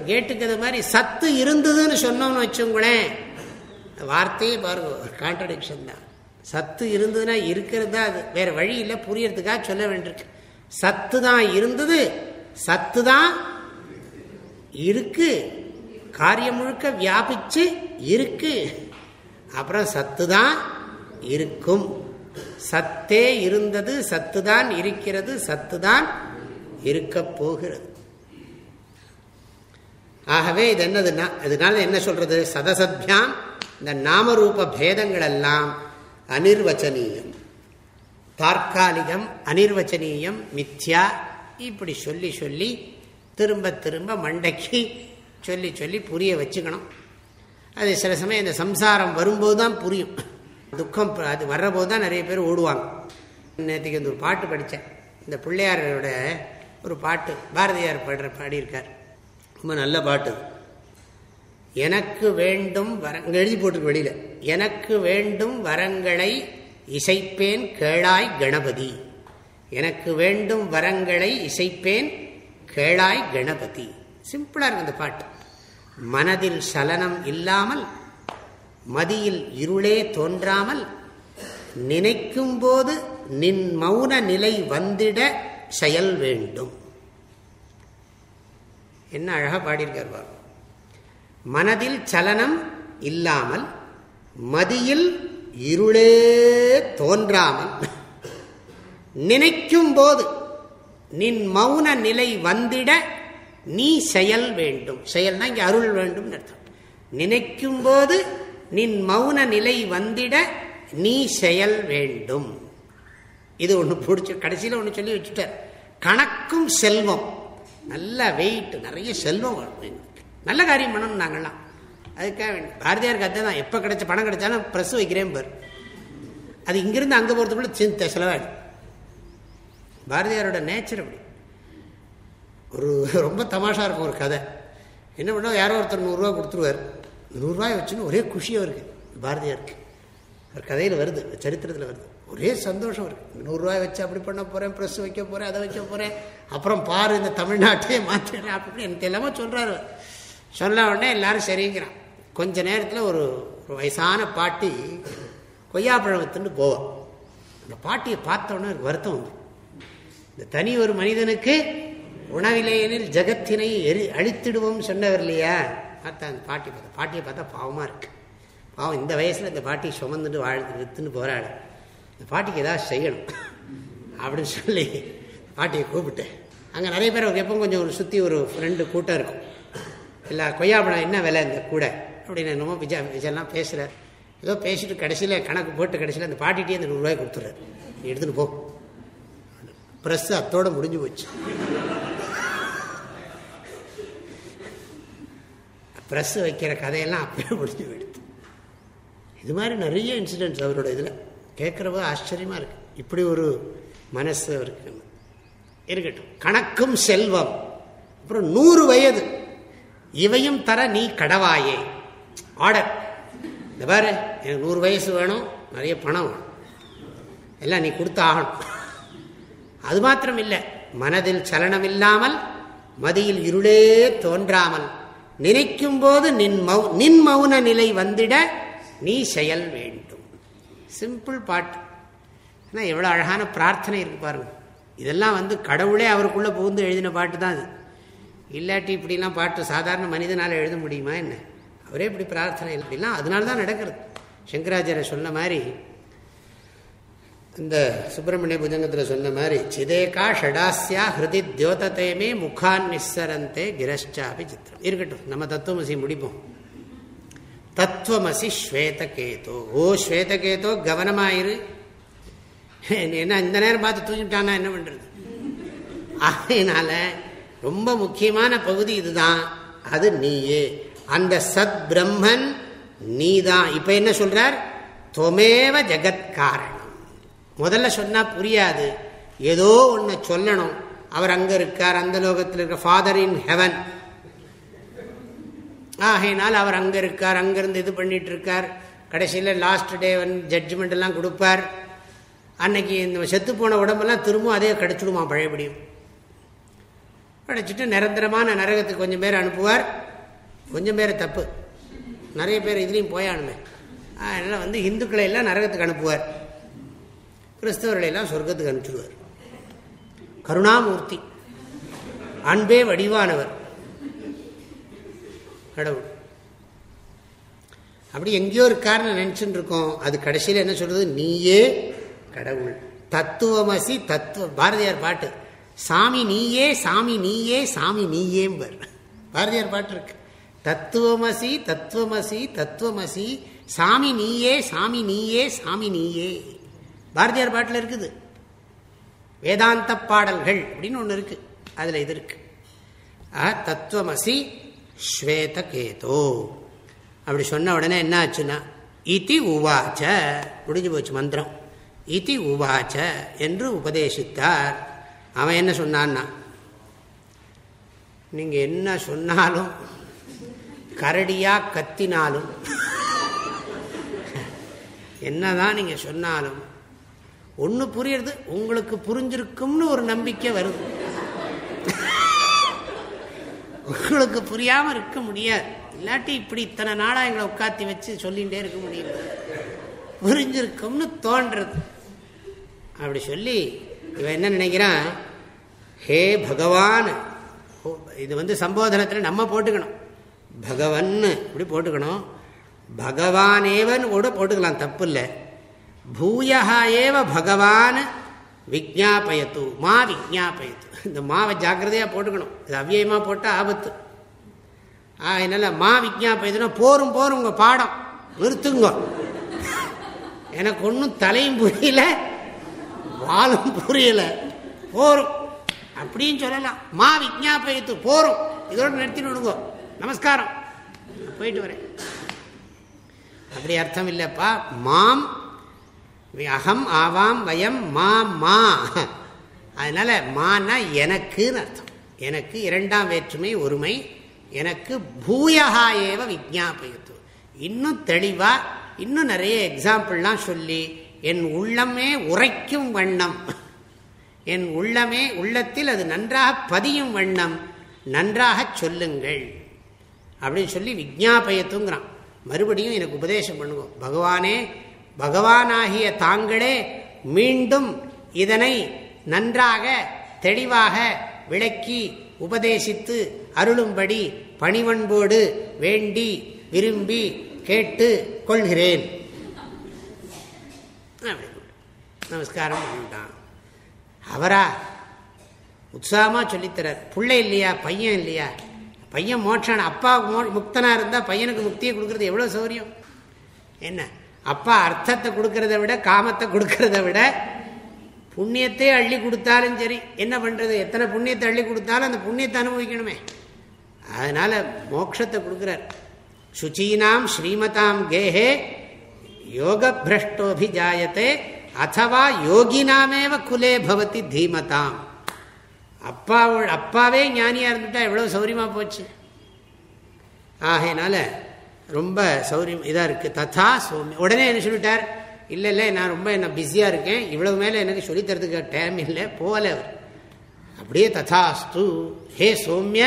கேட்டுக்கு அது மாதிரி சத்து இருந்ததுன்னு சொன்னோம்னு வச்சுங்களேன். வார்த்தையே பாருங்க ஒரு கான்ட்ரடிக்ஷன் தான். சத்து இருந்ததுன்னா இருக்கிறது தான் அது. வேற வழி இல்லை புரியறதுக்காக சொல்ல வேண்டியிருக்கு. சத்து தான் இருந்தது சத்து தான் இருக்கு. காரியம் முழுக்க வியாபிச்சு இருக்கு. அப்புறம் சத்து தான் இருக்கும். சத்தே இருந்தது சத்து தான் இருக்கிறது சத்து தான் இருக்க போகிறது. ஆகவே இது என்னதுன்னா இதனால என்ன சொல்றது? சதசத்யாம் இந்த நாமரூப பேதங்கள் எல்லாம் அனிர்வச்சனீயம். தற்காலிகம் அனிர்வச்சனீயம் மித்யா இப்படி சொல்லி சொல்லி திரும்ப திரும்ப மண்டைக்கு சொல்லி சொல்லி புரிய வச்சுக்கணும். அது சில சமயம் இந்த சம்சாரம் வரும்போது தான் புரியும். துக்கம் அது வர்றபோது தான் நிறைய பேர் ஓடுவாங்க. நேற்றுக்கு இந்த ஒரு பாட்டு படித்தேன் இந்த பிள்ளையாரோட ஒரு பாட்டு பாரதியார் பாடுற பாடியிருக்கார் ரொம்ப நல்ல பாட்டு எனக்கு வேண்டும் வர எழுதி போட்டு வெளியில. எனக்கு வேண்டும் வரங்களை இசைப்பேன் கேளாய் கணபதி. எனக்கு வேண்டும் வரங்களை இசைப்பேன் கேளாய் கணபதி. சிம்பிளா இருக்கு அந்த பாட்டு. மனதில் சலனம் இல்லாமல் மதியில் இருளே தோன்றாமல் நினைக்கும் போது நின் மௌன நிலை வந்திட செயல் வேண்டும். என்ன அழகா பாடியிருக்கார் மனதில் சலனம் இல்லாமல் மதியில் இருளே தோன்றாமல் நினைக்கும் போது நின் மௌன நிலை வந்திட நீ செயல் வேண்டும். செயல்னா இங்கே அருள் வேண்டும் அர்த்தம். நினைக்கும் போது நின் மௌன நிலை வந்திட நீ செயல் வேண்டும். இது ஒன்று பிடிச்சி கடைசியில் ஒன்று சொல்லி வச்சுட்டார். கணக்கும் செல்வம். நல்ல வெயிட் நிறைய செல்வம் நல்ல காரியம் பண்ணணும் நாங்கள்லாம் அதுக்காக வேண்டி. பாரதியாருக்கு அதான் தான். எப்போ கிடைச்ச பணம் கிடைச்சாலும் ப்ரெஸ் வைக்கிறேன் பார். அது இங்கிருந்து அங்கே போகிறதுக்குள்ள சிந்த செலவாயிடும். பாரதியாரோட நேச்சர் அப்படி. ஒரு ரொம்ப தமாஷா இருக்கும் ஒரு கதை. என்ன பண்ணால் யாரோ ஒருத்தர் நூறுரூவா கொடுத்துருவார். நூறுரூவாய் வச்சுன்னு ஒரே குஷியாக இருக்குது பாரதியாருக்கு ஒரு கதையில் வருது சரித்திரத்தில் வருது. ஒரே சந்தோஷம் இருக்குது நூறுரூவாய் வச்சு அப்படி பண்ண போகிறேன் ப்ரெஸ் வைக்க போகிறேன் அதை வைக்க போகிறேன் அப்புறம் பாரு இந்த தமிழ்நாட்டையே மாற்றிடுறேன் அப்படின்னு எனக்கு எல்லாமே சொல்கிறாரு சொன்ன உடனே எல்லாரும் சரிங்கிறான். கொஞ்ச நேரத்தில் ஒரு ஒரு வயசான பாட்டி கொய்யாப்பழம் வித்துன்னு போவோம் அந்த பாட்டியை பார்த்தோன்னே எனக்கு வருத்தம் வந்து. இந்த தனி ஒரு மனிதனுக்கு உணவிலேயெனில் ஜகத்தினை எரி அழித்திடுவோம் சொன்னவர் இல்லையா? பார்த்தா அந்த பாட்டி பார்த்தா பாட்டியை பார்த்தா பாவமாக இருக்கு. பாவம் இந்த வயசில் இந்த பாட்டி சுமந்துட்டு வாழ்ந்து வித்துன்னு போராடு இந்த பாட்டிக்கு ஏதாவது செய்யணும் அப்படின்னு சொல்லி பாட்டியை கூப்பிட்டேன். அங்கே நிறைய பேர் எப்போ கொஞ்சம் ஒரு சுற்றி ஒரு ஃப்ரெண்டு கூட்டம் இருக்கும். இல்லை கொய்யாப்பழம் என்ன விலை இந்த கூட? அப்படின்னு என்னமோ விஜய் விஜயெல்லாம் பேசுகிறார் ஏதோ பேசிட்டு கடைசியில் கணக்கு போட்டு கடைசியில் அந்த பாட்டிகிட்டே அந்த நூறுரூவாய் கொடுத்துட்றாரு. நீ எடுத்துகிட்டு போ. ப்ரெஸ் அத்தோடு முடிஞ்சு போச்சு. ப்ரெஸ் வைக்கிற கதையெல்லாம் அப்பயே முடிஞ்சு போயிடுது. இது மாதிரி நிறைய இன்சிடென்ட்ஸ் அவரோட இதில். கேட்குறவ ஆச்சரியமாக இருக்கு. இப்படி ஒரு மனசு அவருக்கு இருக்கட்டும். கணக்கும் செல்வம். அப்புறம் நூறு வயது. இவையும் தர நீ கடவாயே. ஆர்டர் இந்த பாரு எனக்கு நூறு வயசு வேணும் நிறைய பணம் வேணும். எல்லாம் நீ கொடுத்து ஆகணும். அது மாத்திரம் இல்லை மனதில் சலனம் இல்லாமல் மதியில் இருளே தோன்றாமல் நினைக்கும் போது நின் மௌ நின் மௌன நிலை வந்திட நீ செயல் வேண்டும். சிம்பிள் பாட்டு ஆனால் எவ்வளோ அழகான பிரார்த்தனை இருக்கு பாருங்க. இதெல்லாம் வந்து கடவுளே அவருக்குள்ளே புகுந்து எழுதின பாட்டு தான் அது. இல்லாட்டி இப்படிலாம் பாட்டு சாதாரண மனிதனால் எழுத முடியுமா என்ன? அவரே இப்படி பிரார்த்தனை இப்படிலாம் அதனால தான் நடக்கிறது. சங்கராச்சாரிய சொன்ன மாதிரி இந்த சுப்பிரமணிய புஜங்கத்தில் சொன்ன மாதிரி சிதேகா ஷடாஸ்யா ஹிருதி தியோதத்தையுமே முகான் நிஸ்ஸரந்தே கிரஷ்டாபி சித்திரம் இருக்கட்டும் நம்ம தத்துவமசி முடிப்போம். தத்துவமசி ஸ்வேதகேதோ. ஓ ஸ்வேதகேதோ கவனமாயிரு. என்ன இந்த நேரம் பார்த்து தூங்கிட்டானா என்ன பண்றது? அதனால ரொம்ப முக்கியமான பகுதி இதுதான். அது நீயே. அந்த சத் பிரம்மன் நீதான். இப்ப என்ன சொல்றார்? தொமேவ ஜெகத்காரன் முதல்ல சொன்னால் புரியாது. ஏதோ ஒன்று சொல்லணும். அவர் அங்கே இருக்கார் அந்த லோகத்தில் இருக்கிற ஃபாதர் இன் ஹெவன் ஆகையினால் அவர் அங்கே இருக்கார் அங்கேருந்து இது பண்ணிட்டு இருக்கார். கடைசியில் லாஸ்ட் டே வந்து ஜட்ஜ்மெண்ட் எல்லாம் கொடுப்பார். அன்னைக்கு இந்த செத்து போன உடம்பெல்லாம் திரும்பவும் அதே கிடச்சிடுமா பழையபடியும். கிடச்சிட்டு நிரந்தரமான நரகத்துக்கு கொஞ்சம் பேர் அனுப்புவார். கொஞ்சம் பேர் தப்பு. நிறைய பேர் இதுலேயும் போயானுமே. அதனால் வந்து இந்துக்களை எல்லாம் நரகத்துக்கு அனுப்புவார். கிறிஸ்தவர்களெல்லாம் சொர்க்கத்துக்கு அனுப்பிச்சுடுவார். கருணாமூர்த்தி. அன்பே வடிவானவர். கடவுள். அப்படி எங்கேயோ இருக்காருன்னு நினச்சிட்டு இருக்கோம். அது கடைசியில் என்ன சொல்றது? நீயே கடவுள். தத்துவமசி தத்துவ பாரதியார் பாட்டு. சாமி நீயே சாமி நீயே சாமி நீயேம்பர். பாரதியார் பாட்டு இருக்கு. தத்துவமசி தத்துவமசி தத்துவமசி சாமி நீயே சாமி நீயே சாமி நீயே. பாரதியார் பாட்டில் இருக்குது. வேதாந்த பாடல்கள் அப்படின்னு ஒன்று இருக்கு. அதில் இது இருக்கு. தத்துவமசி ஸ்வேதகேதோ. அப்படி சொன்ன உடனே என்ன ஆச்சுன்னா இதி உவாச்ச முடிஞ்சு போச்சு மந்திரம். இதி உவாச்ச என்று உபதேசித்தார். அவன் என்ன சொன்னான்னா நீங்கள் என்ன சொன்னாலும் கரடியாக கத்தினாலும் என்னதான் நீங்கள் சொன்னாலும் ஒன்று புரியுறது உங்களுக்கு புரிஞ்சிருக்கும்னு ஒரு நம்பிக்கை வருது. உங்களுக்கு புரியாம இருக்க முடியாது. இல்லாட்டி இப்படி இத்தனை நாளா எங்களை உட்காத்தி வச்சு சொல்லிகிட்டே இருக்க முடியல புரிஞ்சிருக்கும்னு தோன்றது. அப்படி சொல்லி இவன் என்ன நினைக்கிறான்? ஹே பகவான் இது வந்து சம்போதனத்தில் நம்ம போட்டுக்கணும். பகவன் இப்படி போட்டுக்கணும். பகவானேவன் கூட போட்டுக்கலாம் தப்பு இல்லை. பூயா ஏவ பகவான் விஜாபயத்து மா விஜாபயத்து இந்த மாவை ஜாக்கிரதையாக போட்டுக்கணும். இது அவ்வியமாக போட்டால் ஆபத்து. என்னால் மா விஜாபயத்துனா போரும் போரும் உங்கள் பாடம். நிறுத்துங்க. எனக்கு ஒன்றும் தலையும் புரியல வாலும் புரியல. போரும். அப்படின்னு சொல்லலாம். மா விஜாபயத்து போரும். இதோட நிறுத்தி விடுங்க. நமஸ்காரம். போயிட்டு வரேன். அப்படி அர்த்தம் இல்லைப்பா. மாம் அகம் ஆவாம் வயம் மா மா. அதனால மானா எனக்குன்னு அர்த்தம். எனக்கு இரண்டாம் வேற்றுமை ஒருமை எனக்கு பூயகா ஏவ விஜாபயத்து இன்னும் தெளிவா இன்னும் நிறைய எக்ஸாம்பிள்லாம் சொல்லி என் உள்ளமே உரைக்கும் வண்ணம். என் உள்ளமே உள்ளத்தில் அது நன்றாக பதியும் வண்ணம். நன்றாக சொல்லுங்கள். அப்படின்னு சொல்லி விஜாபயத்துங்கிறான் மறுபடியும் எனக்கு உபதேசம் பண்ணுவோம். பகவானே பகவானாகிய தாங்களே மீண்டும் இதனை நன்றாக தெளிவாக விளக்கி உபதேசித்து அருளும்படி பணிவன்போடு வேண்டி விரும்பி கேட்டு கொள்கிறேன். நமஸ்காரம் பண்ணிட்டான். அவரா? உற்சாகமாக சொல்லித்தரார். பிள்ளை இல்லையா? பையன் இல்லையா? பையன் மோட்சான அப்பா மோ முக்தனாக இருந்தால் பையனுக்கு முக்தியை கொடுக்கறது எவ்வளோ சௌரியம்? என்ன? அப்பா அர்த்தத்தை கொடுக்கறத விட காமத்தை கொடுக்கறத விட புண்ணியத்தை அள்ளி கொடுத்தாலும் சரி என்ன பண்ணுறது எத்தனை புண்ணியத்தை அள்ளி கொடுத்தாலும் அந்த புண்ணியத்தை அனுபவிக்கணுமே. அதனால் மோட்சத்தை கொடுக்குறார். சுச்சீனாம் ஸ்ரீமதாம் கேஹே யோக பிரஷ்டோபிஜாயத்தை அத்தவா யோகினாமேவ குலே பவதி தீமதாம். அப்பா அப்பாவே ஞானியாக இருந்துட்டா எவ்வளோ சௌரியமாக போச்சு. ஆகையினால ரொம்ப சௌரியம் இதாக இருக்குது ததா சோமி உடனே என்ன சொல்லிட்டார்? இல்லை இல்லை நான் ரொம்ப என்ன பிஸியாக இருக்கேன். இவ்வளவு மேலே எனக்கு சொல்லித்தரதுக்கு டைம் இல்லை. போகல அவர். அப்படியே ததாஸ்து ஹே சௌமிய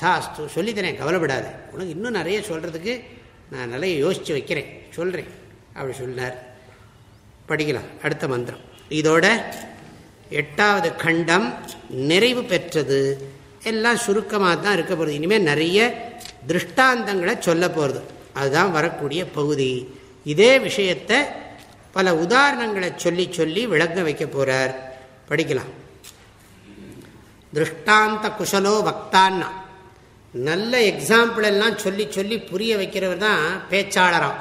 ததாஸ்து சொல்லித்தரேன் கவலைப்படாது. உனக்கு இன்னும் நிறைய சொல்கிறதுக்கு நான் நிறைய யோசித்து வைக்கிறேன். சொல்கிறேன் அப்படி சொன்னார். படிக்கலாம். அடுத்த மந்திரம். இதோட எட்டாவது கண்டம் நிறைவு பெற்றது. எல்லாம் சுருக்கமாக தான் இருக்க போகிறது இனிமேல் நிறைய திருஷ்டாந்தங்களை சொல்ல போகிறது அதுதான் வரக்கூடிய பகுதி. இதே விஷயத்தை பல உதாரணங்களை சொல்லி சொல்லி விளக்க வைக்க போகிறார் படிக்கலாம். திருஷ்டாந்த குஷலோ வக்தான்னா. நல்ல எக்ஸாம்பிள் எல்லாம் சொல்லி சொல்லி புரிய வைக்கிறவர் தான் பேச்சாளராம்.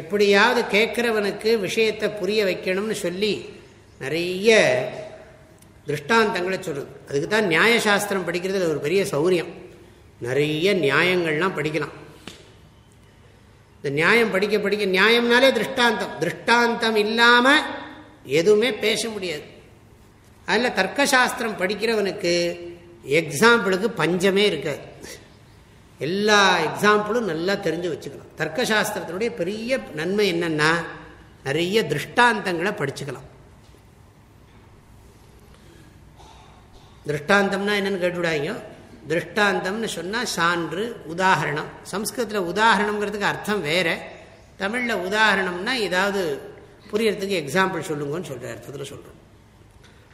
எப்படியாவது கேட்குறவனுக்கு விஷயத்தை புரிய வைக்கணும்னு சொல்லி நிறைய திருஷ்டாந்தங்களை சொல்லுது அதுக்கு தான் நியாயசாஸ்திரம் படிக்கிறது ஒரு பெரிய சௌரியம். நிறைய நியாயங்கள்லாம் படிக்கலாம். இந்த நியாயம் படிக்க படிக்க நியாயம்னாலே திருஷ்டாந்தம். திருஷ்டாந்தம் இல்லாமல் எதுவுமே பேச முடியாது. அதில் தர்க்கசாஸ்திரம் படிக்கிறவனுக்கு எக்ஸாம்பிளுக்கு பஞ்சமே இருக்காது. எல்லா எக்ஸாம்பிளும் நல்லா தெரிஞ்சு வச்சுக்கலாம். தர்க்கசாஸ்திரத்தினுடைய பெரிய நன்மை என்னென்னா நிறைய திருஷ்டாந்தங்களை படிச்சுக்கலாம். திருஷ்டாந்தம்னா என்னென்னு கேட்டுவிடாங்க திருஷ்டாந்தம்னு சொன்னால் சான்று உதாரணம். சம்ஸ்கிருதத்தில் உதாரணங்கிறதுக்கு அர்த்தம் வேறு. தமிழில் உதாரணம்னா ஏதாவது புரியறதுக்கு எக்ஸாம்பிள் சொல்லுங்கன்னு சொல்கிற அர்த்தத்தில் சொல்கிறோம்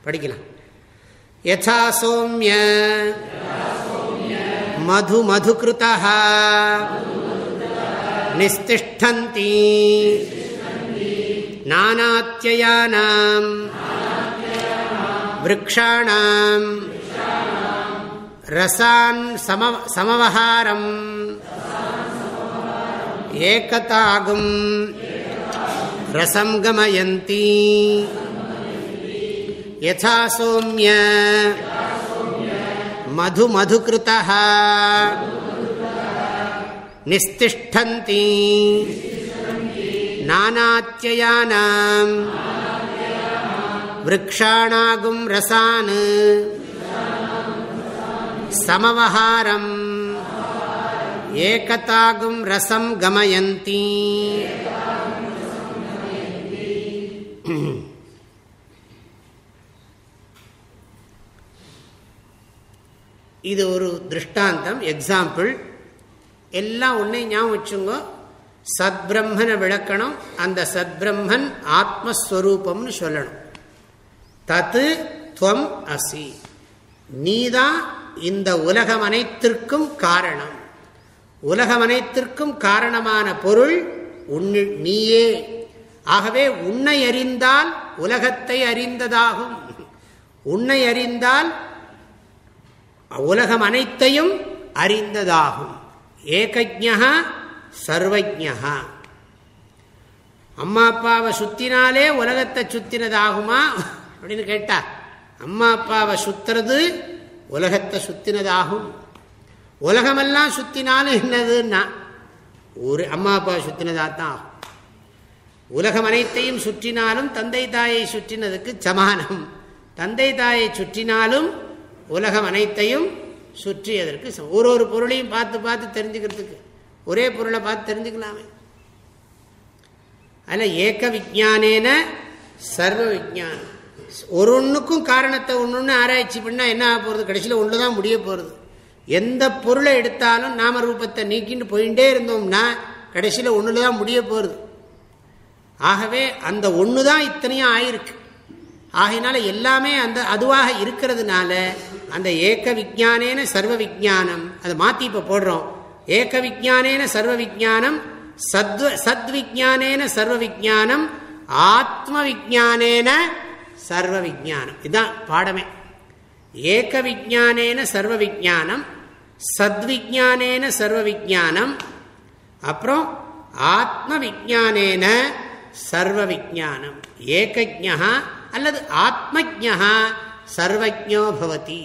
படிக்கலாம். யதா சோமிய மது மதுகிருதா நிஸ்திஷ்டந்தி நானாத்தியானாம் விரக்ஷாணாம் ரசான் சம சமவஹாரம். ஏகதாகும். ரசம் கமயந்தி யதா சோமிய. மது மதுகிருத்தः நிஸ்திஷ்டந்தி. நானாத்தியானாம் விரக்ஷாணாகும் ரசான். சமவஹாரம். ஏகதாகும் ரசம் கமயந்தி. இது ஒரு திருஷ்டாந்தம் எக்ஸாம்பிள் எல்லாம் ஒன்றே ஞாபகம் வச்சுங்கோ. சத்பிரம்மனை விளக்கணும் அந்த சத்பிரம்மன் ஆத்மஸ்வரூபம்னு சொல்லணும். தத்து துவம் அசி. நீதான் இந்த உலகம் அனைத்திற்கும் காரணம். உலகம் அனைத்திற்கும் காரணமான பொருள் உன்னு நீயே. ஆகவே உன்னை அறிந்தால் உலகத்தை அறிந்ததாகும். உன்னை அறிந்தால் உலகம் அனைத்தையும் அறிந்ததாகும். ஏகஜா சர்வஜா அம்மா அப்பாவை சுத்தினாலே உலகத்தை சுத்தினதாகுமா? அப்படின்னு கேட்டா அம்மா அப்பாவை சுத்துறது உலகத்தை சுத்தினதாகும். உலகமெல்லாம் சுத்தினாலும் என்னதுன்னா ஒரு அம்மா அப்பாவை சுத்தினதா தான் ஆகும். உலகம் அனைத்தையும் சுற்றினாலும் தந்தை தாயை சுற்றினதுக்கு சமானம். தந்தை தாயை சுற்றினாலும் உலகம் அனைத்தையும் சுற்றியதற்கு ஒரு ஒரு பொருளையும் பார்த்து பார்த்து தெரிஞ்சுக்கிறதுக்கு. ஒரே பொருளை பார்த்து தெரிஞ்சுக்கலாமே. அதில் ஏக்க விஜானேன சர்வ விஜானம் ஒரு ஒன்றுக்கும் காரணத்தை ஒன்று ஒன்று ஆராய்ச்சி பண்ணால் என்ன ஆக போகிறது கடைசியில் ஒன்று தான் முடிய போகிறது எந்த பொருளை எடுத்தாலும் நாம ரூபத்தை நீக்கிட்டு போயிட்டே இருந்தோம்னா கடைசியில் ஒன்றுல தான் முடிய போகிறது ஆகவே அந்த ஒன்று தான் இத்தனையும் ஆயிருக்கு. ஆகையினால எல்லாமே அந்த அதுவாக இருக்கிறதுனால அந்த ஏக்க விஜானேன சர்வ விஜானம் அதை மாற்றி இப்போ போடுறோம். ஏக்க விஜானேன சர்வ விஜானம் சத்வ சத்விஜானேன சர்வ விஜானம் ஆத்ம விஜானேன சர்வ விஜானம் இதுதான் பாடமே. ஏக விஜானேன சர்வ விஜானம் சத்விஜானேன சர்வ விஜானம் அப்புறம் ஆத்ம விஜானேன சர்வ விஜானம் ஏகஜா அல்லது ஆத்மஜா சர்வஜோ பவதி.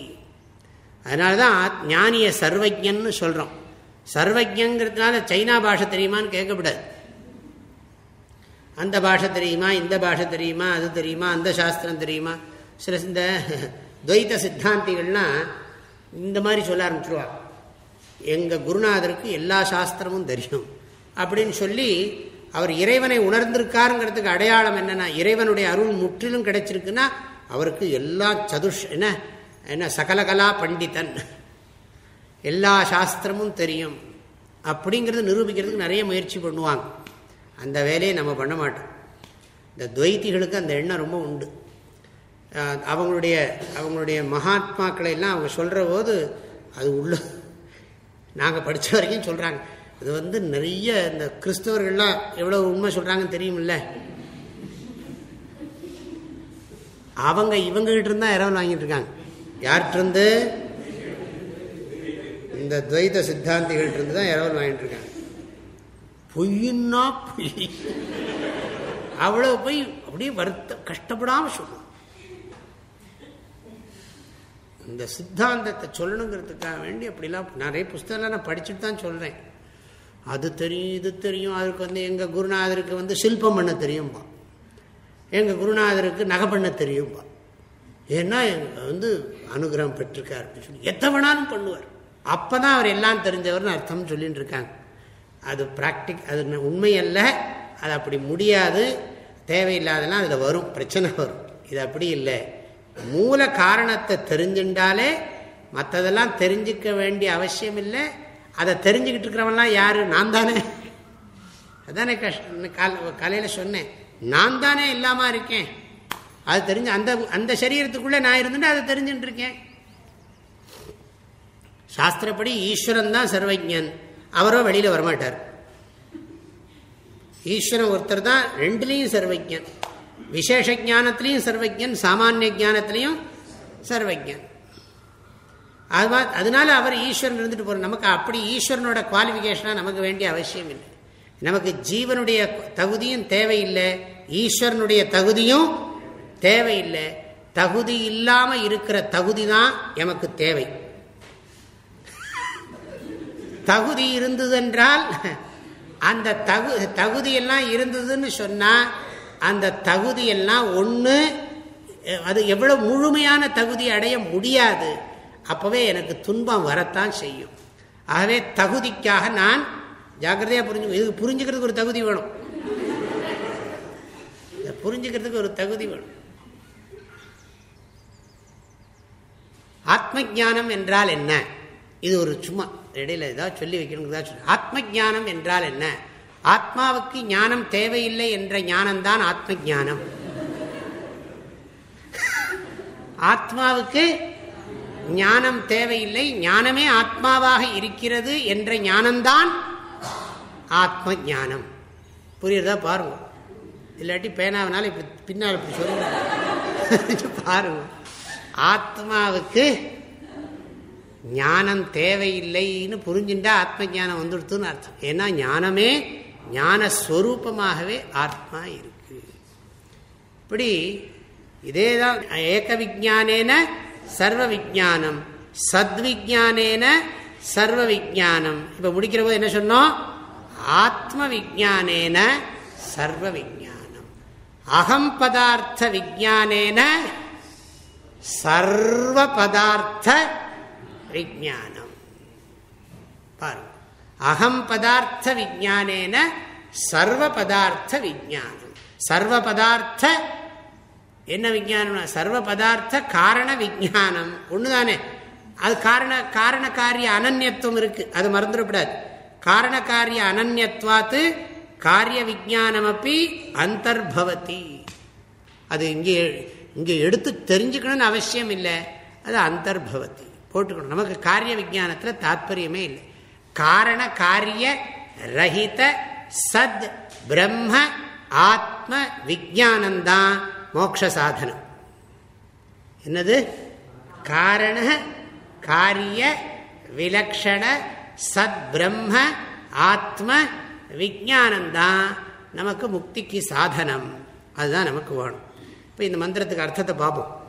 அதனால தான் ஞானிய சர்வஜன்னு சொல்கிறோம் சர்வஜங்கிறதுனால சைனா பாஷை தெரியுமான்னு கேட்கக்கூடாது. அந்த பாஷை தெரியுமா இந்த பாஷை தெரியுமா அது தெரியுமா அந்த சாஸ்திரம் தெரியுமா? சில இந்த துவைத்த சித்தாந்திகள்லாம் இந்த மாதிரி சொல்ல ஆரம்பிச்சிருவா. எங்கள் குருநாதருக்கு எல்லா சாஸ்திரமும் தெரியும். அப்படின்னு சொல்லி அவர் இறைவனை உணர்ந்திருக்காருங்கிறதுக்கு அடையாளம் என்னென்னா இறைவனுடைய அருள் முற்றிலும் கிடைச்சிருக்குன்னா அவருக்கு எல்லா சதுஷ் என்ன என்ன சகலகலா பண்டிதன். எல்லா சாஸ்திரமும் தெரியும். அப்படிங்கிறது நிரூபிக்கிறதுக்கு நிறைய முயற்சி பண்ணுவாங்க. அந்த வேலையை நம்ம பண்ண மாட்டோம். இந்த துவைத்திகளுக்கு அந்த எண்ணம் ரொம்ப உண்டு. அவங்களுடைய அவங்களுடைய மகாத்மாக்களை எல்லாம் அவங்க சொல்கிற போது அது உள்ள நாங்கள் படித்த வரைக்கும் சொல்கிறாங்க இது வந்து நிறைய இந்த கிறிஸ்தவர்கள்லாம் எவ்வளோ உண்மை சொல்கிறாங்கன்னு தெரியுமில்ல. அவங்க இவங்ககிட்ட இருந்தால் இரவல் வாங்கிட்டு இருக்காங்க. யார்கிட்ட இந்த துவைத சித்தாந்திகள்ட்ட இருந்து தான் இரவல் வாங்கிட்டு இருக்காங்க. பொய்யின்னா பொய். அவ்வளோ போய் அப்படியே வருத்த கஷ்டப்படாமல் சொல்லுவோம் இந்த சித்தாந்தத்தை சொல்லணுங்கிறதுக்காக வேண்டி அப்படிலாம் நிறைய புஸ்தகம்லாம் நான் படிச்சுட்டு தான் சொல்கிறேன் அது தெரியும் இது தெரியும். அதுக்கு வந்து எங்கள் குருநாதருக்கு வந்து சில்பம் பண்ண தெரியும்பா. எங்கள் குருநாதருக்கு நகை பண்ண தெரியும்பா. ஏன்னா வந்து அனுகிரகம் பெற்றிருக்கார் அப்படின்னு சொல்லி. எத்த வேணாலும் பண்ணுவார். அப்போ தான் அவர் எல்லாம் தெரிஞ்சவர்னு அர்த்தம் சொல்லிட்டு இருக்காங்க. அது ப்ராக்டிக் அது உண்மை அல்ல அது அப்படி முடியாது. தேவையில்லாதெல்லாம் அதில் வரும் பிரச்சனை வரும். இது அப்படி இல்லை. மூல காரணத்தை தெரிஞ்சுட்டாலே மற்றதெல்லாம் தெரிஞ்சிக்க வேண்டிய அவசியம் இல்லை. அதை தெரிஞ்சுக்கிட்டு இருக்கிறவன்லாம் யாரு? நான் தானே. அதானே கஷ்டம். கால காலையில் சொன்னேன். நான் தானே இல்லாமல் இருக்கேன். அது தெரிஞ்சு அந்த அந்த சரீரத்துக்குள்ளே நான் இருந்துட்டு அதை தெரிஞ்சுட்டு இருக்கேன். சாஸ்திரப்படி ஈஸ்வரன் தான் சர்வஜன். அவரோ வெளியில் வரமாட்டார். ஈஸ்வரன் ஒருத்தர் தான் ரெண்டுலேயும் சர்வஜன் விசேஷ ஜானத்திலையும் சர்வஜன் சாமானிய ஜானத்திலையும் சர்வஜன் அது அதனால அவர் ஈஸ்வரன் இருந்துட்டு போற நமக்கு அப்படி ஈஸ்வரனோட குவாலிஃபிகேஷனாக நமக்கு வேண்டிய அவசியம் இல்லை. நமக்கு ஜீவனுடைய தகுதியும் தேவையில்லை. ஈஸ்வரனுடைய தகுதியும் தேவையில்லை. தகுதி இல்லாமல் இருக்கிற தகுதி தான் எமக்கு தேவை. தகுதி இருந்ததென்றால் அந்த தகு தகுதியெல்லாம் இருந்ததுன்னு சொன்னால் அந்த தகுதியெல்லாம் ஒன்று அது எவ்வளோ முழுமையான தகுதி அடைய முடியாது. அப்போவே எனக்கு துன்பம் வரத்தான் செய்யும். ஆகவே தகுதிக்காக நான் ஜாக்கிரதையாக புரிஞ்சு இது புரிஞ்சுக்கிறதுக்கு ஒரு தகுதி வேணும். புரிஞ்சுக்கிறதுக்கு ஒரு தகுதி வேணும். ஆத்ம ஜானம் என்றால் என்ன? இது ஒரு சும்மா இடையில ஏதாவது சொல்லி வைக்கணும் சொல்லி ஆத்ம ஜானம் என்றால் என்ன? ஆத்மாவுக்கு ஞானம் தேவையில்லை என்ற ஞானம்தான் ஆத்ம ஜானம் ஆத்மாவுக்கு ஞானம் தேவையில்லை ஞானமே ஆத்மாவாக இருக்கிறது என்ற ஞானம்தான் ஆத்ம ஞானம் புரியுறதா? பாருங்க. இல்லாட்டி பேனாவனால இப்படி பின்னால் இப்படி சொல்லுங்க. பாருங்க. ஆத்மாவுக்கு ஞானம் தேவையில்லைன்னு புரிஞ்சுட்டா ஆத்ம ஜானம் வந்துடுத்துன்னு அர்த்தம். ஏன்னா ஞானமே ஞானஸ்வரூபமாகவே ஆத்மா இருக்கு. இப்படி இதே தான் ஏக விஜானேன சர்வ விஜானம் சத்விஜானேன சர்வ விஜானம் இப்ப முடிக்கிற போது என்ன சொன்னோம்? ஆத்ம விஜானேன சர்வ விஜானம் அகம் பதார்த்த விஜானேன சர்வ பதார்த்த விஜானம் பாருங்க. அகம் பதார்த்த விஜானேன சர்வ பதார்த்த விஜானம் சர்வ பதார்த்த என்ன விஜானம் சர்வ பதார்த்த காரண விஜானம் ஒண்ணுதானே? அது காரண காரண காரிய அனநியத்துவம் இருக்கு. அது மறந்துடக்கூடாது. காரண காரிய அனநியத்வாத்து காரிய விஜானம் அப்படி அந்தர்பவதி. அது இங்கே இங்கே எடுத்து தெரிஞ்சுக்கணும்னு அவசியம் இல்லை. அது அந்தர்பவதி. போட்டுக்கணும். நமக்கு காரிய விஜானத்தில் தாத்பரியமே இல்லை. காரண காரிய ரஹித சத் பிரம்ம ஆத்ம விஜானந்தான் மோட்ச சாதனம். என்னது? காரண காரிய விலக்ஷண சத் பிரம்ம ஆத்ம விஜானந்தான் நமக்கு முக்திக்கு சாதனம். அதுதான் நமக்கு வேணும். இப்போ இந்த மந்திரத்துக்கு அர்த்தத்தை பார்ப்போம்.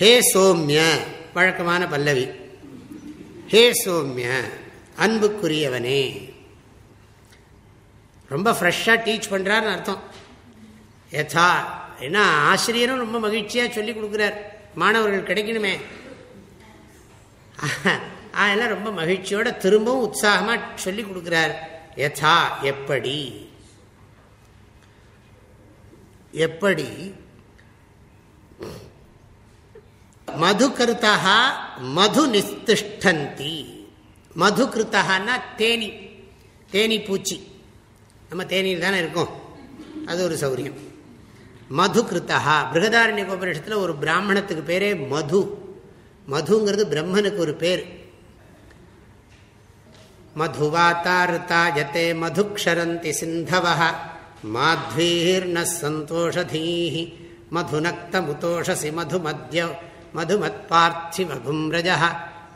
ஹே சோம்ய வழக்கமான பல்லவி. ஹே சோம்ய அன்புக்குரியவனே. ரொம்ப ஃப்ரெஷ்ஷாக டீச் பண்ணுறாருன்னு அர்த்தம். யதா ஏன்னா ஆசிரியரும் ரொம்ப மகிழ்ச்சியாக சொல்லி கொடுக்குறார். மாணவர்கள் கிடைக்கணுமே. அதெல்லாம் ரொம்ப மகிழ்ச்சியோட திரும்பவும் உற்சாகமாக சொல்லி கொடுக்குறார். யதா எப்படி? எப்படி? மது கருத்தா மது நிஸ்திஷ்டந்தி மது கிருத்தகான்னா தேனி தேனி பூச்சி நம்ம தேனியில் தானே இருக்கோம். அது ஒரு சௌரியம். மது கிருத்தா பிருகதாரண்ய கோபுரத்தில் ஒரு பிராமணத்துக்கு பேரே மது. மதுங்கிறது பிரம்மனுக்கு ஒரு பேர். மதுவாத்தாருத்தாஜத்தே மதுக்ஷரந்தி சிந்தவ மாத்வீர்ன சந்தோஷதீ மதுநக்தமுதோஷசி மதுமத்ய. மதுமத்பார்த்திவகும்ரஜ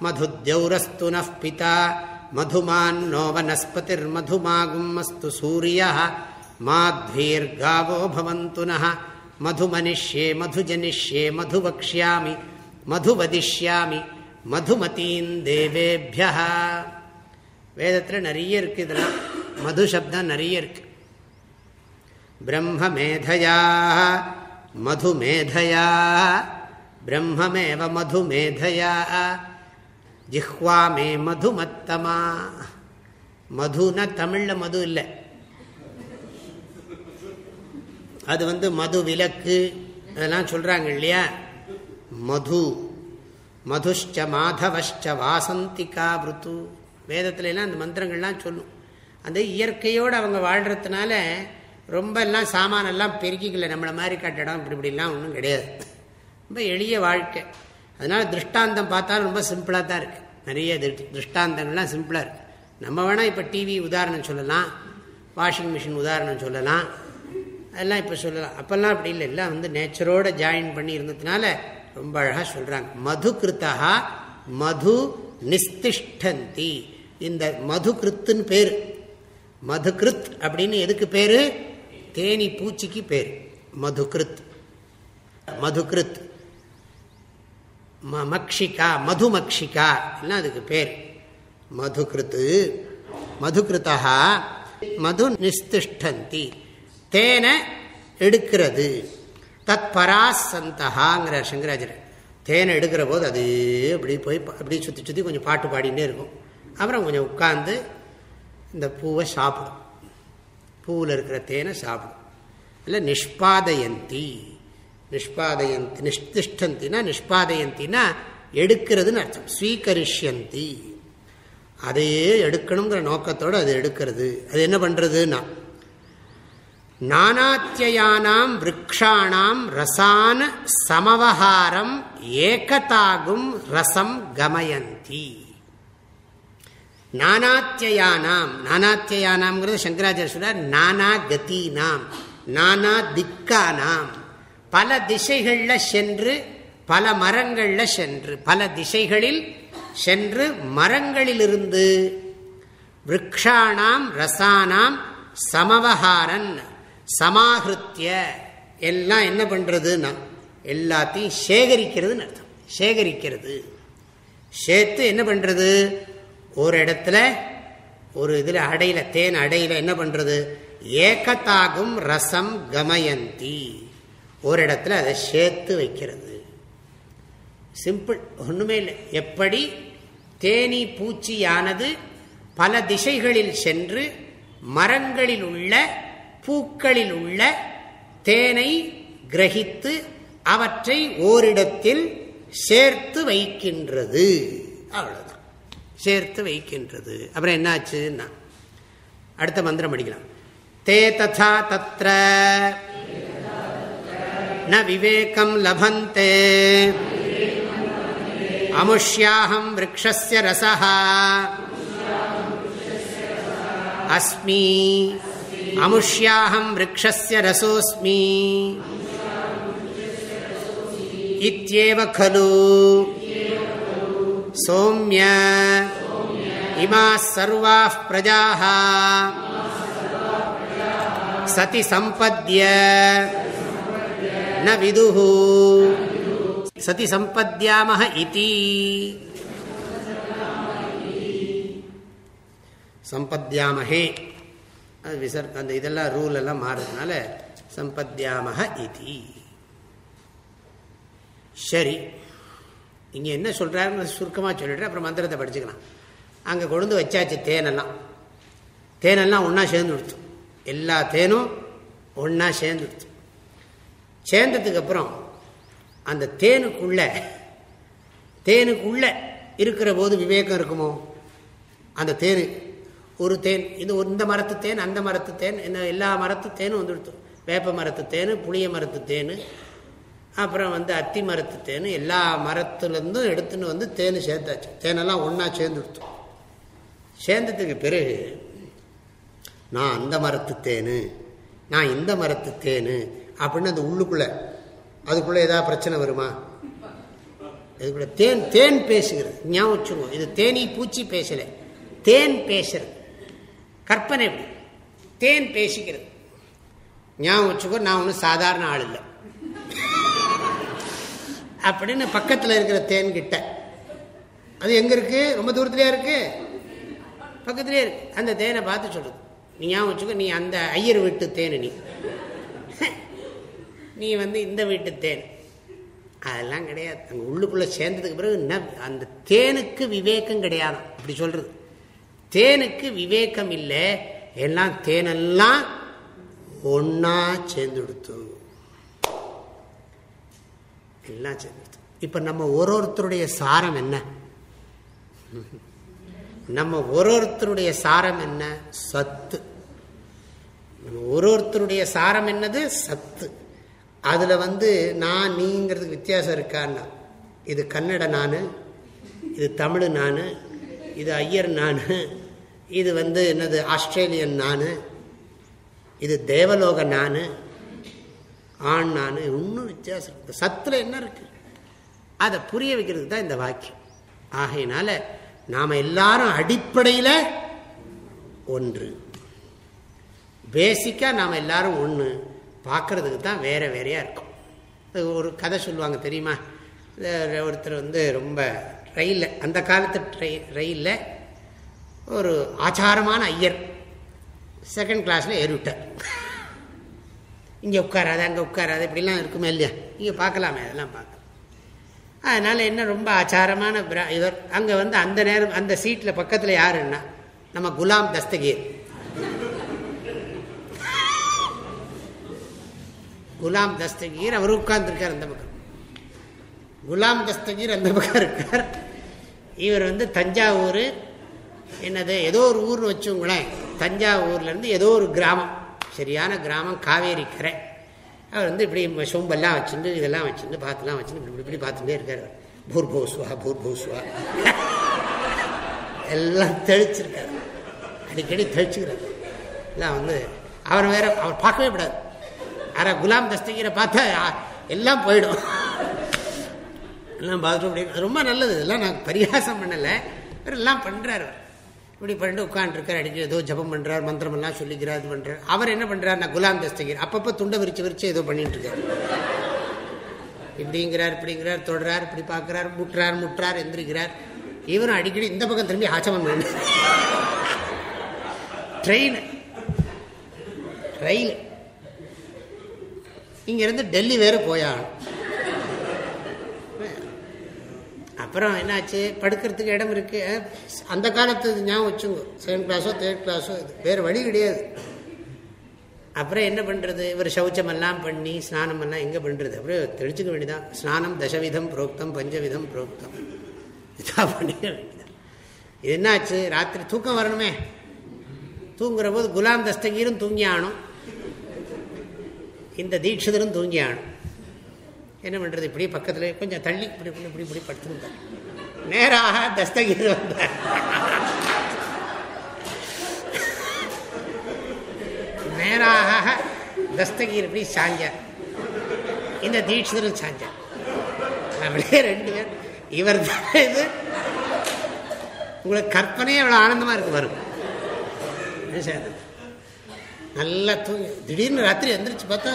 மதுத்யௌரஸ்து நः பிதா மதுமான்னோ வனஸ்பதிர்மதுமாகுமஸ்து சூரியः மாத்வீர்காவோ பவந்து நः மதுமனிஷ்யே மதுஜனிஷ்யே மதுவக்ஷ்யாமி மதுவதிஷ்யாமி மதுமதீன் தேவேபிய வேதத்தில் நிறைய இருக்கு இதெல்லாம் மது சப்தம் நிறைய இருக்கு பிரம்மமேதையா மதுமேதையா பிரம்மமேவ மதுமேதையா ஜிஹ்வா மே மதுமத்தமா மதுனா தமிழில் மது இல்லை. அது வந்து மது விலக்கு அதெல்லாம் சொல்கிறாங்க இல்லையா? மது. மதுஷ்ச மாதவஷ்ச வாசந்திகா விருத்து வேதத்துலலாம் அந்த மந்திரங்கள்லாம் சொல்லும். அந்த இயற்கையோடு அவங்க வாழ்கிறதுனால ரொம்ப எல்லாம் சாமானெல்லாம் பெருக்கிக்கல நம்மளை மாதிரி கட்டடம் இப்படி இப்படிலாம் ஒன்றும் கிடையாது. ரொம்ப எளிய வாழ்க்கை. அதனால் திருஷ்டாந்தம் பார்த்தாலும் ரொம்ப சிம்பிளாக தான் இருக்குது நிறைய திருஷ்டாந்தங்கள்லாம் சிம்பிளாக இருக்குது நம்ம வேணால் இப்போ டிவி உதாரணம் சொல்லலாம். வாஷிங் மிஷின் உதாரணம் சொல்லலாம். அதெல்லாம் இப்போ சொல்லலாம். அப்போல்லாம் அப்படி இல்லை. எல்லாம் வந்து நேச்சரோடு ஜாயின் பண்ணி இருந்ததுனால ரொம்ப அழகாக சொல்கிறாங்க மது கிருத்தா மது நிஸ்திஷ்டந்தி. இந்த மது கிருத்துன்னு பேர். மது கிருத் அப்படின்னு எதுக்கு பேர்? தேனி பூச்சிக்கு பேர். மது கிருத் மது கிருத் மக்ஷிகா மதுமக்ஷிகா எல்லாம் அதுக்கு பேர். மதுகிருத்து. மதுகிருத்தா மது நிஸ்திஷ்டந்தி. தேனை எடுக்கிறது. தத் பராசந்தகாங்கிற சங்கராஜர் தேனை எடுக்கிற போது அது அப்படி போய் அப்படி சுற்றி சுற்றி கொஞ்சம் பாட்டு பாடின்னே இருக்கும். அப்புறம் கொஞ்சம் உட்காந்து இந்த பூவை சாப்பிடும். பூவில் இருக்கிற தேனை சாப்பிடும். இல்லை நிஷ்பாதயந்தி. நிஷ்பாதயந்தி நிஷ்திஷ்டந்தினா நிஷ்பாதயந்தினா எடுக்கிறதுன்னு அர்த்தம். ஸ்வீகரிஷ்யந்தி. அதையே எடுக்கணுங்கிற நோக்கத்தோடு அது எடுக்கிறது. அது என்ன பண்ணுறதுன்னா நானாத்தியானாம் விரக்ஷாணாம் ரசான் சமவகாரம் ஏகதாகும் ரசம் கமயந்தி. நானாத்தியானாம் நானாத்தியானாம்ங்கிறது சங்கராச்சாரிய சொல்றார் நானா கதீனாம் நானா திக்கானாம் பல திசைகளில் சென்று பல மரங்களில் சென்று பல திசைகளில் சென்று மரங்களிலிருந்து விரக்ஷாணாம் ரசானாம் சமவகாரன் சமாகிருத்திய எல்லாம் என்ன பண்ணுறதுன்னா எல்லாத்தையும் சேகரிக்கிறதுன்னு அர்த்தம். சேகரிக்கிறது. சேர்த்து என்ன பண்ணுறது ஒரு இடத்துல ஒரு இதில் அடையில தேன் அடையில என்ன பண்ணுறது ஏகத்தாகும் ரசம் கமயந்தி. ஒரு இடத்துல அதை சேர்த்து வைக்கிறது. சிம்பிள் ஒன்றுமே இல்லை. எப்படி? தேனி பூச்சியானது பல திசைகளில் சென்று மரங்களில் உள்ள பூக்களில் உள்ள தேனை கிரகித்து அவற்றை ஓரிடத்தில் சேர்த்து வைக்கின்றது. அவ்வளவுதான். சேர்த்து வைக்கின்றது. அப்புறம் என்னாச்சுன்னா அடுத்த மந்திரம் படிக்கலாம். தே ததா தத்திர न विवेकं लभन्ते अमुष्याहं वृक्षस्य रसः अस्मि अमुष्याहं वृक्षस्य रसोऽस्मि इत्येव खलु सौम्य इमाः सर्वाः प्रजाः सति सम्पद्य ந விதுஹு சதி சம்பத்யாமஹ இதி சம்பத்யாமஹே அது விசர் அந்த இதெல்லாம் ரூல் எல்லாம் மாறுறதுனால சம்பத்யாமஹ இதி. சரி. இங்கே என்ன சொல்கிறாருன்னு சுருக்கமாக சொல்லிட்டு அப்புறம் மந்திரத்தை படிச்சுக்கலாம். அங்கே கொண்டு வச்சாச்சு தேனெல்லாம். தேனெல்லாம் ஒன்றா சேர்ந்து கொடுத்தோம் எல்லா தேனும் ஒன்றா சேர்ந்து கொடுத்தோம் சேர்ந்ததுக்கு அப்புறம் அந்த தேனுக்குள்ள தேனுக்குள்ள இருக்கிற போது விவேகம் இருக்குமோ? அந்த தேனு ஒரு தேன் இது இந்த மரத்து தேன் அந்த மரத்து தேன் இந்த எல்லா மரத்து தேனும் வந்துடுத்து வேப்ப மரத்து தேன் புளிய மரத்து தேன் அப்புறம் வந்து அத்தி மரத்து தேன் எல்லா மரத்துலேருந்தும் எடுத்துன்னு வந்து தேன் சேர்த்தாச்சு. தேனெல்லாம் ஒன்றா சேர்ந்துடுத்தோம் சேர்ந்ததுக்கு பிறகு நான் அந்த மரத்து தேனு நான் இந்த மரத்து தேனு அப்படின்னு அந்த உள்ளுக்குள்ளே அதுக்குள்ளே ஏதாவது பிரச்சனை வருமா? இதுக்குள்ள தேன் தேன் பேசுகிறது. ஞாபகம் வச்சுக்கோ. இது தேனி பூச்சி பேசலை. தேன் பேசுறது. கற்பனை எப்படி? தேன் பேசிக்கிறது. ஞாபகம் வச்சுக்கோ நான் ஒன்றும் சாதாரண ஆள் இல்லை. அப்படின்னு பக்கத்தில் இருக்கிற தேன் கிட்ட அது எங்கே இருக்கு? ரொம்ப தூரத்துலேயே இருக்கு? பக்கத்துலேயே இருக்கு. அந்த தேனை பார்த்து சொல்லுது நீ ஞாபகம் வச்சுக்கோ நீ அந்த ஐயர் வீட்டு தேனு நீ. நீ வந்து இந்த வீட்டு தேன். அதெல்லாம் கிடையாது. அங்கே உள்ளுக்குள்ளே சேர்ந்ததுக்கு பிறகு அந்த தேனுக்கு விவேகம் கிடையாது அப்படி சொல்கிறது தேனுக்கு விவேகம் இல்லை. எல்லாம் தேனெல்லாம் ஒன்றா சேர்ந்துடுத்து. எல்லாம் சேர்ந்துடுத்து. இப்போ நம்ம ஒரு ஒருத்தருடைய சாரம் என்ன? நம்ம ஒரு ஒருத்தருடைய சாரம் என்ன? சத்து. நம்ம ஒரு ஒருத்தருடைய சாரம் என்னது? சத்து. அதில் வந்து நான் நீங்கிறதுக்கு வித்தியாசம் இருக்கான்னா இது கன்னட நான் இது தமிழ் நான் இது ஐயர் நான் இது வந்து என்னது ஆஸ்திரேலியன் நான் இது தேவலோக நான் ஆண் நான் இன்னும் வித்தியாசம் இருக்குது சத்தில் என்ன இருக்குது அதை புரிய வைக்கிறதுக்கு தான் இந்த வாக்கியம். ஆகையினால நாம் எல்லாரும் அடிப்படையில் ஒன்று. பேசிக்காக நாம் எல்லாரும் ஒன்று பார்க்குறதுக்கு தான் வேறு வேறையாக இருக்கும். ஒரு கதை சொல்லுவாங்க தெரியுமா? ஒருத்தர் வந்து ரொம்ப ரயிலில் அந்த காலத்து ட்ரெய் ரயிலில் ஒரு ஆச்சாரமான ஐயர் செகண்ட் கிளாஸில் ஏறிவிட்டார். இங்கே உட்காராது அங்கே உட்காராது இப்படிலாம் இருக்குமே இல்லையா? இங்கே பார்க்கலாமே அதெல்லாம் பார்க்க. அதனால் என்ன ரொம்ப ஆச்சாரமான இவர் அங்கே வந்து அந்த நேரம் அந்த சீட்டில் பக்கத்தில் யாருன்னா நம்ம குலாம் தஸ்தகீர். குலாம் தஸ்தகீர் அவர் உட்கார்ந்துருக்கார் அந்த பக்கம் குலாம் தஸ்தகீர் அந்த பக்கம் இருக்கார் இவர் வந்து தஞ்சாவூர் என்னது ஏதோ ஒரு ஊர்னு வச்சுங்களேன் தஞ்சாவூர்லேருந்து ஏதோ ஒரு கிராமம். சரியான கிராமம் காவேரி கரை. அவர் வந்து இப்படி சொம்பெல்லாம் வச்சுட்டு இதெல்லாம் வச்சுட்டு பார்த்துலாம் வச்சுட்டு இப்படி இப்படி பார்த்துட்டே இருக்கார் பூர்போஸ்வா பூர்போஸ்வா. எல்லாம் தெளிச்சிருக்காரு. அடிக்கடி தெளிச்சுக்கிறார். எல்லாம் வந்து அவர் வேற அவர் பார்க்கவே கூடாது. அரை குலாம் தஸ்தகீரை பார்த்தா எல்லாம் போயிடும். எல்லாம் பார்த்துட்டு ரொம்ப நல்லது. இதெல்லாம் நான் பரிகாசம் பண்ணலை. எல்லாம் பண்ணுறாரு இப்படி பண்ணிட்டு உட்காந்துருக்கார் அடிக்க ஏதோ ஜபம் பண்ணுறார் மந்திரமெல்லாம் சொல்லிக்கிறார் இது பண்ணுறார் அவர் என்ன பண்ணுறார் நான் குலாம் தஸ்தகீர் அப்பப்போ துண்டை விரிச்சு விரிச்சு ஏதோ பண்ணிட்டு இருக்கார். இப்படிங்கிறார் இப்படிங்கிறார் தொடுறார் இப்படி பார்க்குறார் முட்டுறார் முட்டுறார் எந்திரிக்கிறார். இவரும் அடிக்கடி இந்த பக்கம் திரும்பி ஆச்சமம் பண்ணு. ட்ரெயின் ரயில் இங்கேருந்து டெல்லி வேறு போயாகணும். அப்புறம் என்னாச்சு? படுக்கிறதுக்கு இடம் இருக்கு. அந்த காலத்து ஞாபகம் வச்சுங்க செகண்ட் கிளாஸோ தேர்ட் கிளாஸோ இது வேறு வழி கிடையாது. அப்புறம் என்ன பண்ணுறது இவர் சௌச்சமெல்லாம் பண்ணி ஸ்நானமெல்லாம் எங்கே பண்ணுறது அப்படியே தெளிச்சுக்க வேண்டியதான் ஸ்நானம் தசவிதம் புரோக்தம் பஞ்சவிதம் புரோக்தம். இதாக பண்ணிக்க வேண்டியதான் இது என்னாச்சு? ராத்திரி தூக்கம் வரணுமே. தூங்குற போது குலாம் தஸ்தகீரும் தூங்கி ஆனும் இந்த தீட்சிதரும் தூங்கி ஆனும் என்ன பண்ணுறது இப்படி பக்கத்தில் கொஞ்சம் தள்ளி இப்படி இப்படி இப்படி இப்படி படுத்திருந்தார் நேராக தஸ்தகிரி வந்தார். நேராக தஸ்தகிரி இப்படி சாஞ்சார். இந்த தீட்சிதரும் சாஞ்சார். அப்படியே ரெண்டு பேர். இவர் இது. உங்களுக்கு கற்பனையே அவ்வளோ ஆனந்தமாக இருக்கு வரும் நல்லா தூங்கி திடீர்னு ராத்திரி எந்திரிச்சு பார்த்தா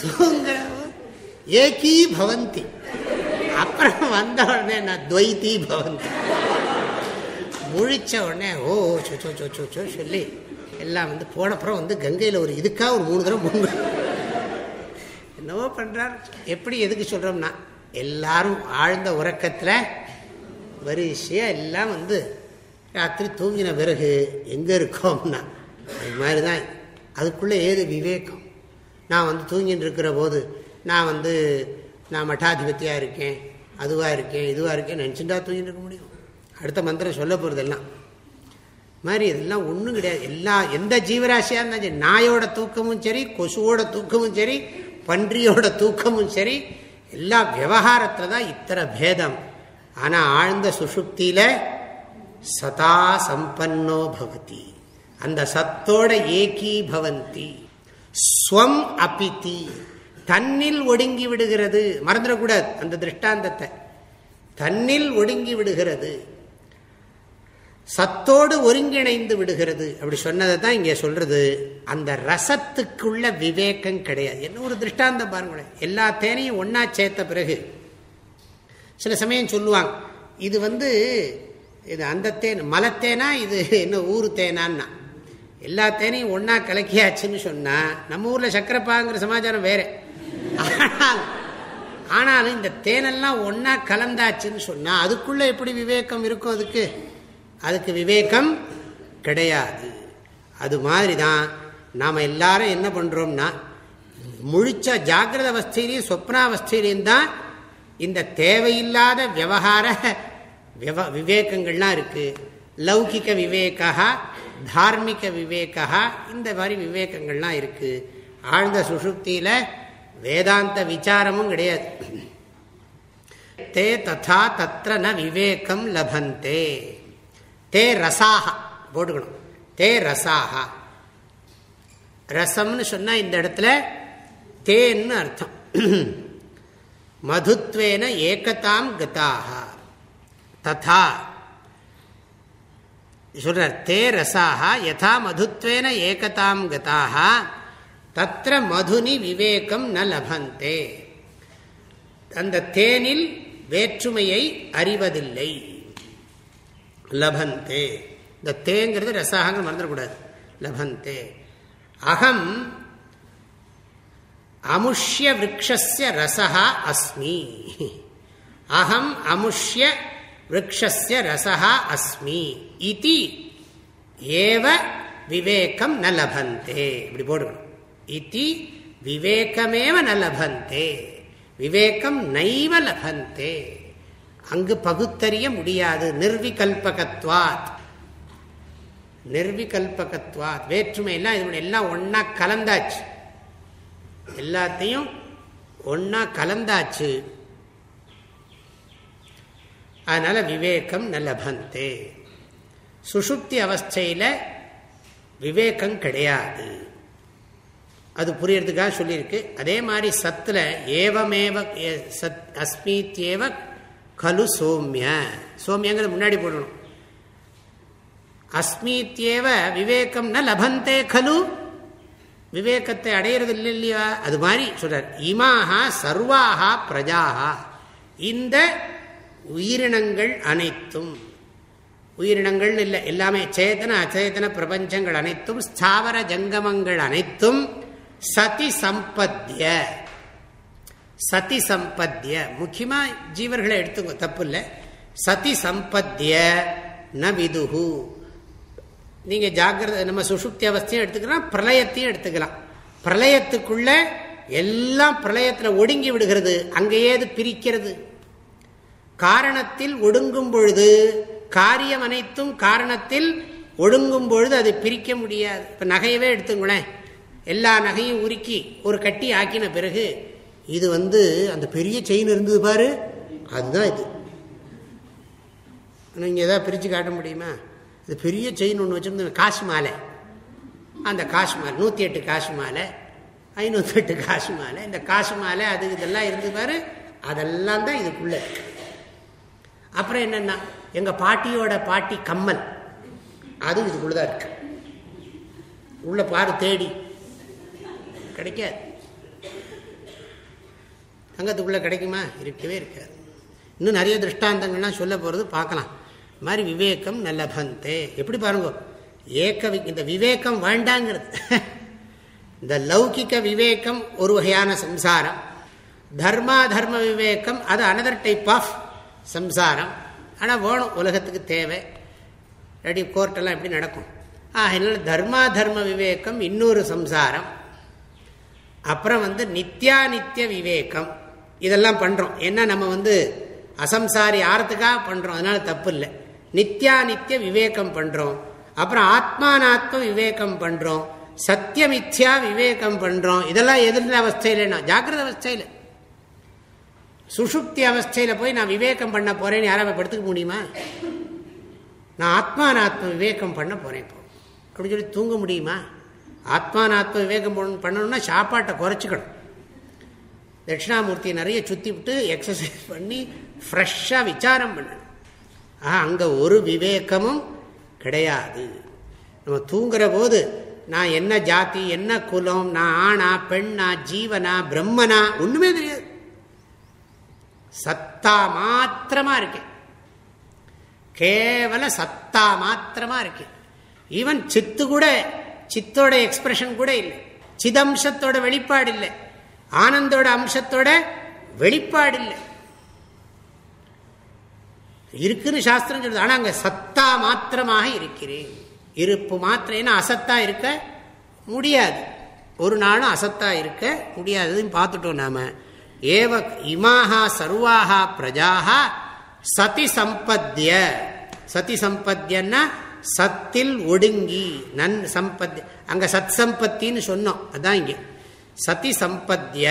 தூங்குற ஏகீ பவந்தி. அப்புறம் வந்த உடனே நான் துவைத்தி பவந்தி. முழிச்ச உடனே ஓ சோச்சோ சோச்சோ சோ சொல்லி எல்லாம் வந்து போனப்புறம் வந்து கங்கையில் ஒரு இதுக்காக ஒரு மூணு தடவை மூணு என்னவோ பண்ணுறார் எப்படி எதுக்கு சொல்கிறோம்னா எல்லாரும் ஆழ்ந்த உறக்கத்தில் வரிசையாக எல்லாம் வந்து ராத்திரி தூங்கின பிறகு எங்கே இருக்கோம்னா அது மாதிரி தான் அதுக்குள்ளே ஏது விவேகம்? நான் வந்து தூங்கின்னு இருக்கிற போது நான் வந்து நான் மட்டாதிபத்தியாக இருக்கேன் அதுவாக இருக்கேன் இதுவாக இருக்கேன் நினச்சிட்டா தூங்கிட்டு இருக்க முடியும். அடுத்த மந்திரம் சொல்ல போகிறதெல்லாம் மாதிரி இதெல்லாம் ஒன்றும் கிடையாது. எல்லா எந்த ஜீவராசியாக இருந்தாலும் சரி நாயோட தூக்கமும் சரி கொசுவோட தூக்கமும் சரி பன்றியோட தூக்கமும் சரி எல்லா விவகாரத்தில் தான் இத்தனை பேதம். ஆனால் ஆழ்ந்த சுஷுப்தியில் சதா சம்பன்னோ பவதி. அந்த சத்தோட ஏகீ பவந்தி ஸ்வம் அபிதி. தன்னில் ஒடுங்கி விடுகிறது. மறந்துடக்கூடாது அந்த திருஷ்டாந்தத்தை. தன்னில் ஒடுங்கி விடுகிறது. சத்தோடு ஒருங்கிணைந்து விடுகிறது. அப்படி சொன்னதை தான் இங்கே சொல்றது. அந்த ரசத்துக்குள்ள விவேகம் கிடையாது. என்ன ஒரு திருஷ்டாந்தம் பாருங்களேன். எல்லா தேனையும் ஒன்னா சேர்த்த பிறகு சில சமயம் சொல்லுவாங்க இது வந்து இது அந்த தேன் மலத்தேனா இது என்ன ஊரு தேனான்னா. எல்லா தேனையும் ஒன்றா கலக்கியாச்சுன்னு சொன்னால் நம்ம ஊரில் சக்கரப்பாங்கிற சமாச்சாரம் வேறு. ஆனால் ஆனாலும் இந்த தேனெல்லாம் ஒன்றா கலந்தாச்சுன்னு சொன்னால் அதுக்குள்ளே எப்படி விவேகம் இருக்கும் அதுக்கு? அதுக்கு விவேகம் கிடையாது. அது மாதிரி தான் நாம் எல்லாரும் என்ன பண்ணுறோம்னா முழிச்ச ஜாகிரத அவஸ்தையிலையும் சொப்னாவஸ்தையிலையும் தான் இந்த தேவையில்லாத விவகார விவேகங்கள்லாம் இருக்குது லௌகிக்க விவேகா தார்மிக விவேகா இந்த மாதிரி விவேகங்கள்லாம் இருக்குது ஆழ்ந்த சுசுப்தியில் வேதாந்த விசாரமும் கிடையாது. தே ததா தத்திர ந விவேகம் லபந்தே. தே ரசாக போட்டுக்கணும். தே ரசாக ரசம்னு சொன்னால் இந்த இடத்துல தேன்னு அர்த்தம். மதுத்வேன ஏகதாம் கதாக ததா. சொல்றார் தே ரசாக யதா மதுத்வேன ஏகதாம் கதாக தத்திர மதுனி விவேகம் ந லபந்தே. அந்த தேனில் வேற்றுமையை அறிவதில்லை. லபந்தே. இந்த தேங்கிறது ரசாகங்க மறந்துடக்கூடாது. லபந்தே. அகம் அமுஷ்ய விரக்ஷஸ்ய ரசா அஸ்மி. அகம் அமுஷ்ய விரக்ஷஸ்ய ரசா அஸ்மி. இது ஏவ விவேகம் ந லபந்தே. இப்படி போடுக்கணும். இது விவேகமேவ ந லபந்தே. விவேகம் நைவ லபந்தே. அங்கு பகுத்தறிய முடியாது. நிர்விகல்பகத்வாத். நிர்விகல்பகத்வாத். வேற்றுமை எல்லாம் இதனுடைய எல்லாம் ஒன்னா கலந்தாச்சு. எல்லாத்தையும் ஒன்னா கலந்தாச்சு. அதனால விவேகம் நல்லபந்தே. சுசுப்தி அவஸ்தையில் விவேகம் கிடையாது. அது புரியறதுக்காக சொல்லியிருக்கு. அதே மாதிரி சத்தில் ஏவமேவ சத் அஸ்மீத்யேவ கலு சோமிய. சோமியங்கிறது முன்னாடி போடணும். அஸ்மீத்யேவ விவேகம் ந லபந்தே கலு விவேகத்தை அடையிறது இல்லை இல்லையா அது மாதிரி சொல்றார். இமாகா சர்வாகா பிரஜாகா இந்த உயிரினங்கள் அனைத்தும் உயிரினங்கள்னு இல்லை எல்லாமே சேதன அச்சேதன பிரபஞ்சங்கள் அனைத்தும் ஸ்தாவர ஜங்கமங்கள் அனைத்தும் சதி சம்பத்திய சதி சம்பத்திய. முக்கியமாக ஜீவர்களை எடுத்துங்க தப்பு இல்லை. சதி சம்பத்திய ந விதுகு நீங்கள் ஜாகிரத நம்ம சுசுப்தி அவஸ்தையும் எடுத்துக்கலாம் பிரளயத்தையும் எடுத்துக்கலாம். பிரளயத்துக்குள்ள எல்லாம் பிரளயத்தில் ஒடுங்கி விடுகிறது. அங்கேயே அது பிரிக்கிறது. காரணத்தில் ஒடுங்கும் பொழுது காரியம் அனைத்தும் காரணத்தில் ஒடுங்கும் பொழுது அதை பிரிக்க முடியாது. இப்போ நகையவே எடுத்துங்களேன். எல்லா நகையும் உருக்கி ஒரு கட்டி ஆக்கின பிறகு இது வந்து அந்த பெரிய செயின் இருந்தது பாரு. அதுதான் இது. நீங்கள் எதாவது பிரித்து காட்ட முடியுமா? இது பெரிய செயின் ஒன்று வச்சுருந்து காசு மாலை அந்த காசு மாலை நூற்றி எட்டு காசு மாலை ஐநூற்றி எட்டு காசு மாலை இந்த காசு மாலை அது இதெல்லாம் இருந்து பாரு அதெல்லாம் தான் இதுக்குள்ளே அப்புறம் என்னென்னா எங்கள் பாட்டியோட பாட்டி கம்மல் அதுவும் இதுக்குள்ளே தான் இருக்கு. உள்ள பாரு தேடி. கிடைக்காது. தங்கத்துக்குள்ளே கிடைக்குமா? இருக்கவே இருக்காது. இன்னும் நிறைய திருஷ்டாந்தங்கள்லாம் சொல்ல போகிறது பார்க்கலாம். மாதிரி விவேகம் நல்லபந்தே. எப்படி பாருங்க? ஏக்க இந்த விவேகம் வேண்டாங்கிறது. இந்த லௌகிக்க விவேகம் ஒரு வகையான சம்சாரம். தர்மா தர்ம விவேகம் அது அனதர் டைப் ஆஃப் சம்சாரம். ஆனால் வேணும் உலகத்துக்கு தேவை. ரெடி கோர்ட்டெல்லாம் எப்படி நடக்கும்? ஆ அதனால் தர்மா தர்ம விவேகம் இன்னொரு சம்சாரம். அப்புறம் வந்து நித்யா நித்திய விவேகம். இதெல்லாம் பண்ணுறோம் ஏன்னா நம்ம வந்து அசம்சாரி ஆறத்துக்காக பண்ணுறோம் அதனால தப்பு இல்லை. நித்யா விவேகம் பண்ணுறோம் அப்புறம் ஆத்மானாத்ம விவேகம் பண்ணுறோம் சத்தியமித்யா விவேகம் பண்ணுறோம் இதெல்லாம் எதிர்ந்த அவஸ்தையிலனா ஜாக்கிரத அவஸ்தையில். சுஷுப்தி அவஸ்தையில் போய் நான் விவேகம் பண்ண போகிறேன்னு யாராவது படுத்துக்க முடியுமா? நான் ஆத்மானாத்ம விவேகம் பண்ண போகிறேன் இப்போ. அப்படின்னு சொல்லி தூங்க முடியுமா? ஆத்மானாத்ம விவேகம் பண்ணணும்னா சாப்பாட்டை குறைச்சிக்கணும். தட்சிணாமூர்த்தியை நிறைய சுற்றி விட்டு எக்ஸசைஸ் பண்ணி ஃப்ரெஷ்ஷாக விசாரம் பண்ணணும். அங்கே ஒரு விவேகமும் கிடையாது. நம்ம தூங்குற போது நான் என்ன ஜாதி என்ன குலம் நான் ஆணா பெண்ணா ஜீவனா பிரம்மனா ஒன்றுமே தெரியாது. சத்தா மாத்திரமா இருக்கேன். கேவல சத்தா மாத்திரமா இருக்கேன். ஈவன் சித்து கூட சித்தோட எக்ஸ்பிரஷன் கூட இல்லை. சிதம்சத்தோட வெளிப்பாடு இல்லை. ஆனந்தோட அம்சத்தோட வெளிப்பாடு இல்லை. இருக்குன்னு சாஸ்திரம் சொல்லுது. ஆனால் அங்கே சத்தா மாத்திரமாக இருக்கிறேன். இருப்பு மாத்திரம். ஏன்னா அசத்தா இருக்க முடியாது. ஒரு நாளும் அசத்தா இருக்க முடியாதுன்னு பார்த்துட்டோம் நாம. ஏவ இமாகா சர்வாகா பிரஜாகா சதி சம்பத்திய. சதி சம்பத்தியன்னா சத்தில் ஒடுங்கி. நன் சம்பத்தி அங்க சத் சம்பத்தின்னு சொன்னோம். அதான் இங்கே. சதி சம்பத்திய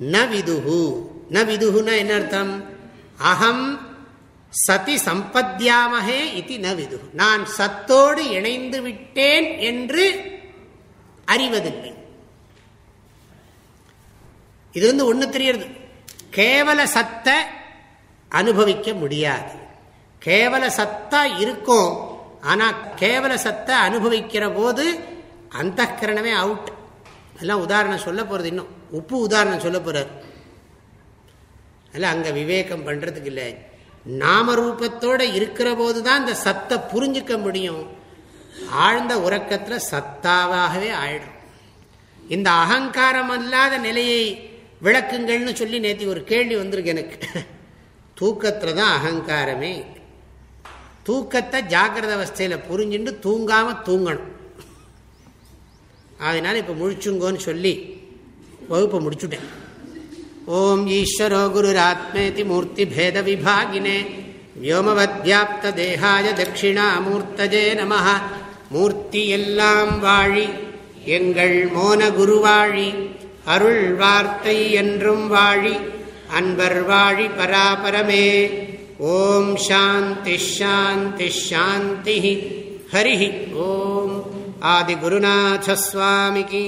ந விதுகு ந விதுகுன்னா என்ன அர்த்தம்? அகம் சதி சம்பத்தியாமகே இது ந விது நான் சத்தோடு இணைந்து விட்டேன் என்று அறிவதில்லை. இது வந்து ஒன்று தெரியறது கேவல சத்த அனுபவிக்க முடியாது. கேவல சத்தா இருக்கும். ஆனா கேவல சத்த அனுபவிக்கிற போது அந்த கரணமே அவுட் எல்லாம் உதாரணம் சொல்ல போறது இன்னும். உப்பு உதாரணம் சொல்ல போறார். அதில் அங்கே விவேகம் பண்ணுறதுக்கு இல்லை. நாமரூபத்தோடு இருக்கிற போது தான் இந்த சத்தை புரிஞ்சிக்க முடியும். ஆழ்ந்த உறக்கத்தில் சத்தாவாகவே ஆயிடும். இந்த அகங்காரம் அல்லாத நிலையை விளக்குங்கள்னு சொல்லி நேற்று ஒரு கேள்வி வந்திருக்கு எனக்கு. தூக்கத்தில் தான் அகங்காரமே. தூக்கத்தை ஜாகிரத அவஸ்தையில் புரிஞ்சுட்டு தூங்காமல் தூங்கணும். அதனால் இப்போ முழிச்சுங்கோன்னு சொல்லி வகுப்பை முடிச்சுட்டேன். ஓம் ஈஸ்வரோ குருராத்மேதி மூர்த்திபேத விபாகினே. வியோமவத்யாப்த தேகாய தட்சிணாமூர்த்தஜே நம மூர்த்தி எல்லாம் வாழி எங்கள் மோன குருவாழி அருள் வார்த்தை என்றும் வாழி அன்பர் வாழி பராபரமே ஓம் சாந்தி ஷாந்தி ஷாந்தி ஹரி ஓம் ஆதிகுருநாசஸ்வாமிகி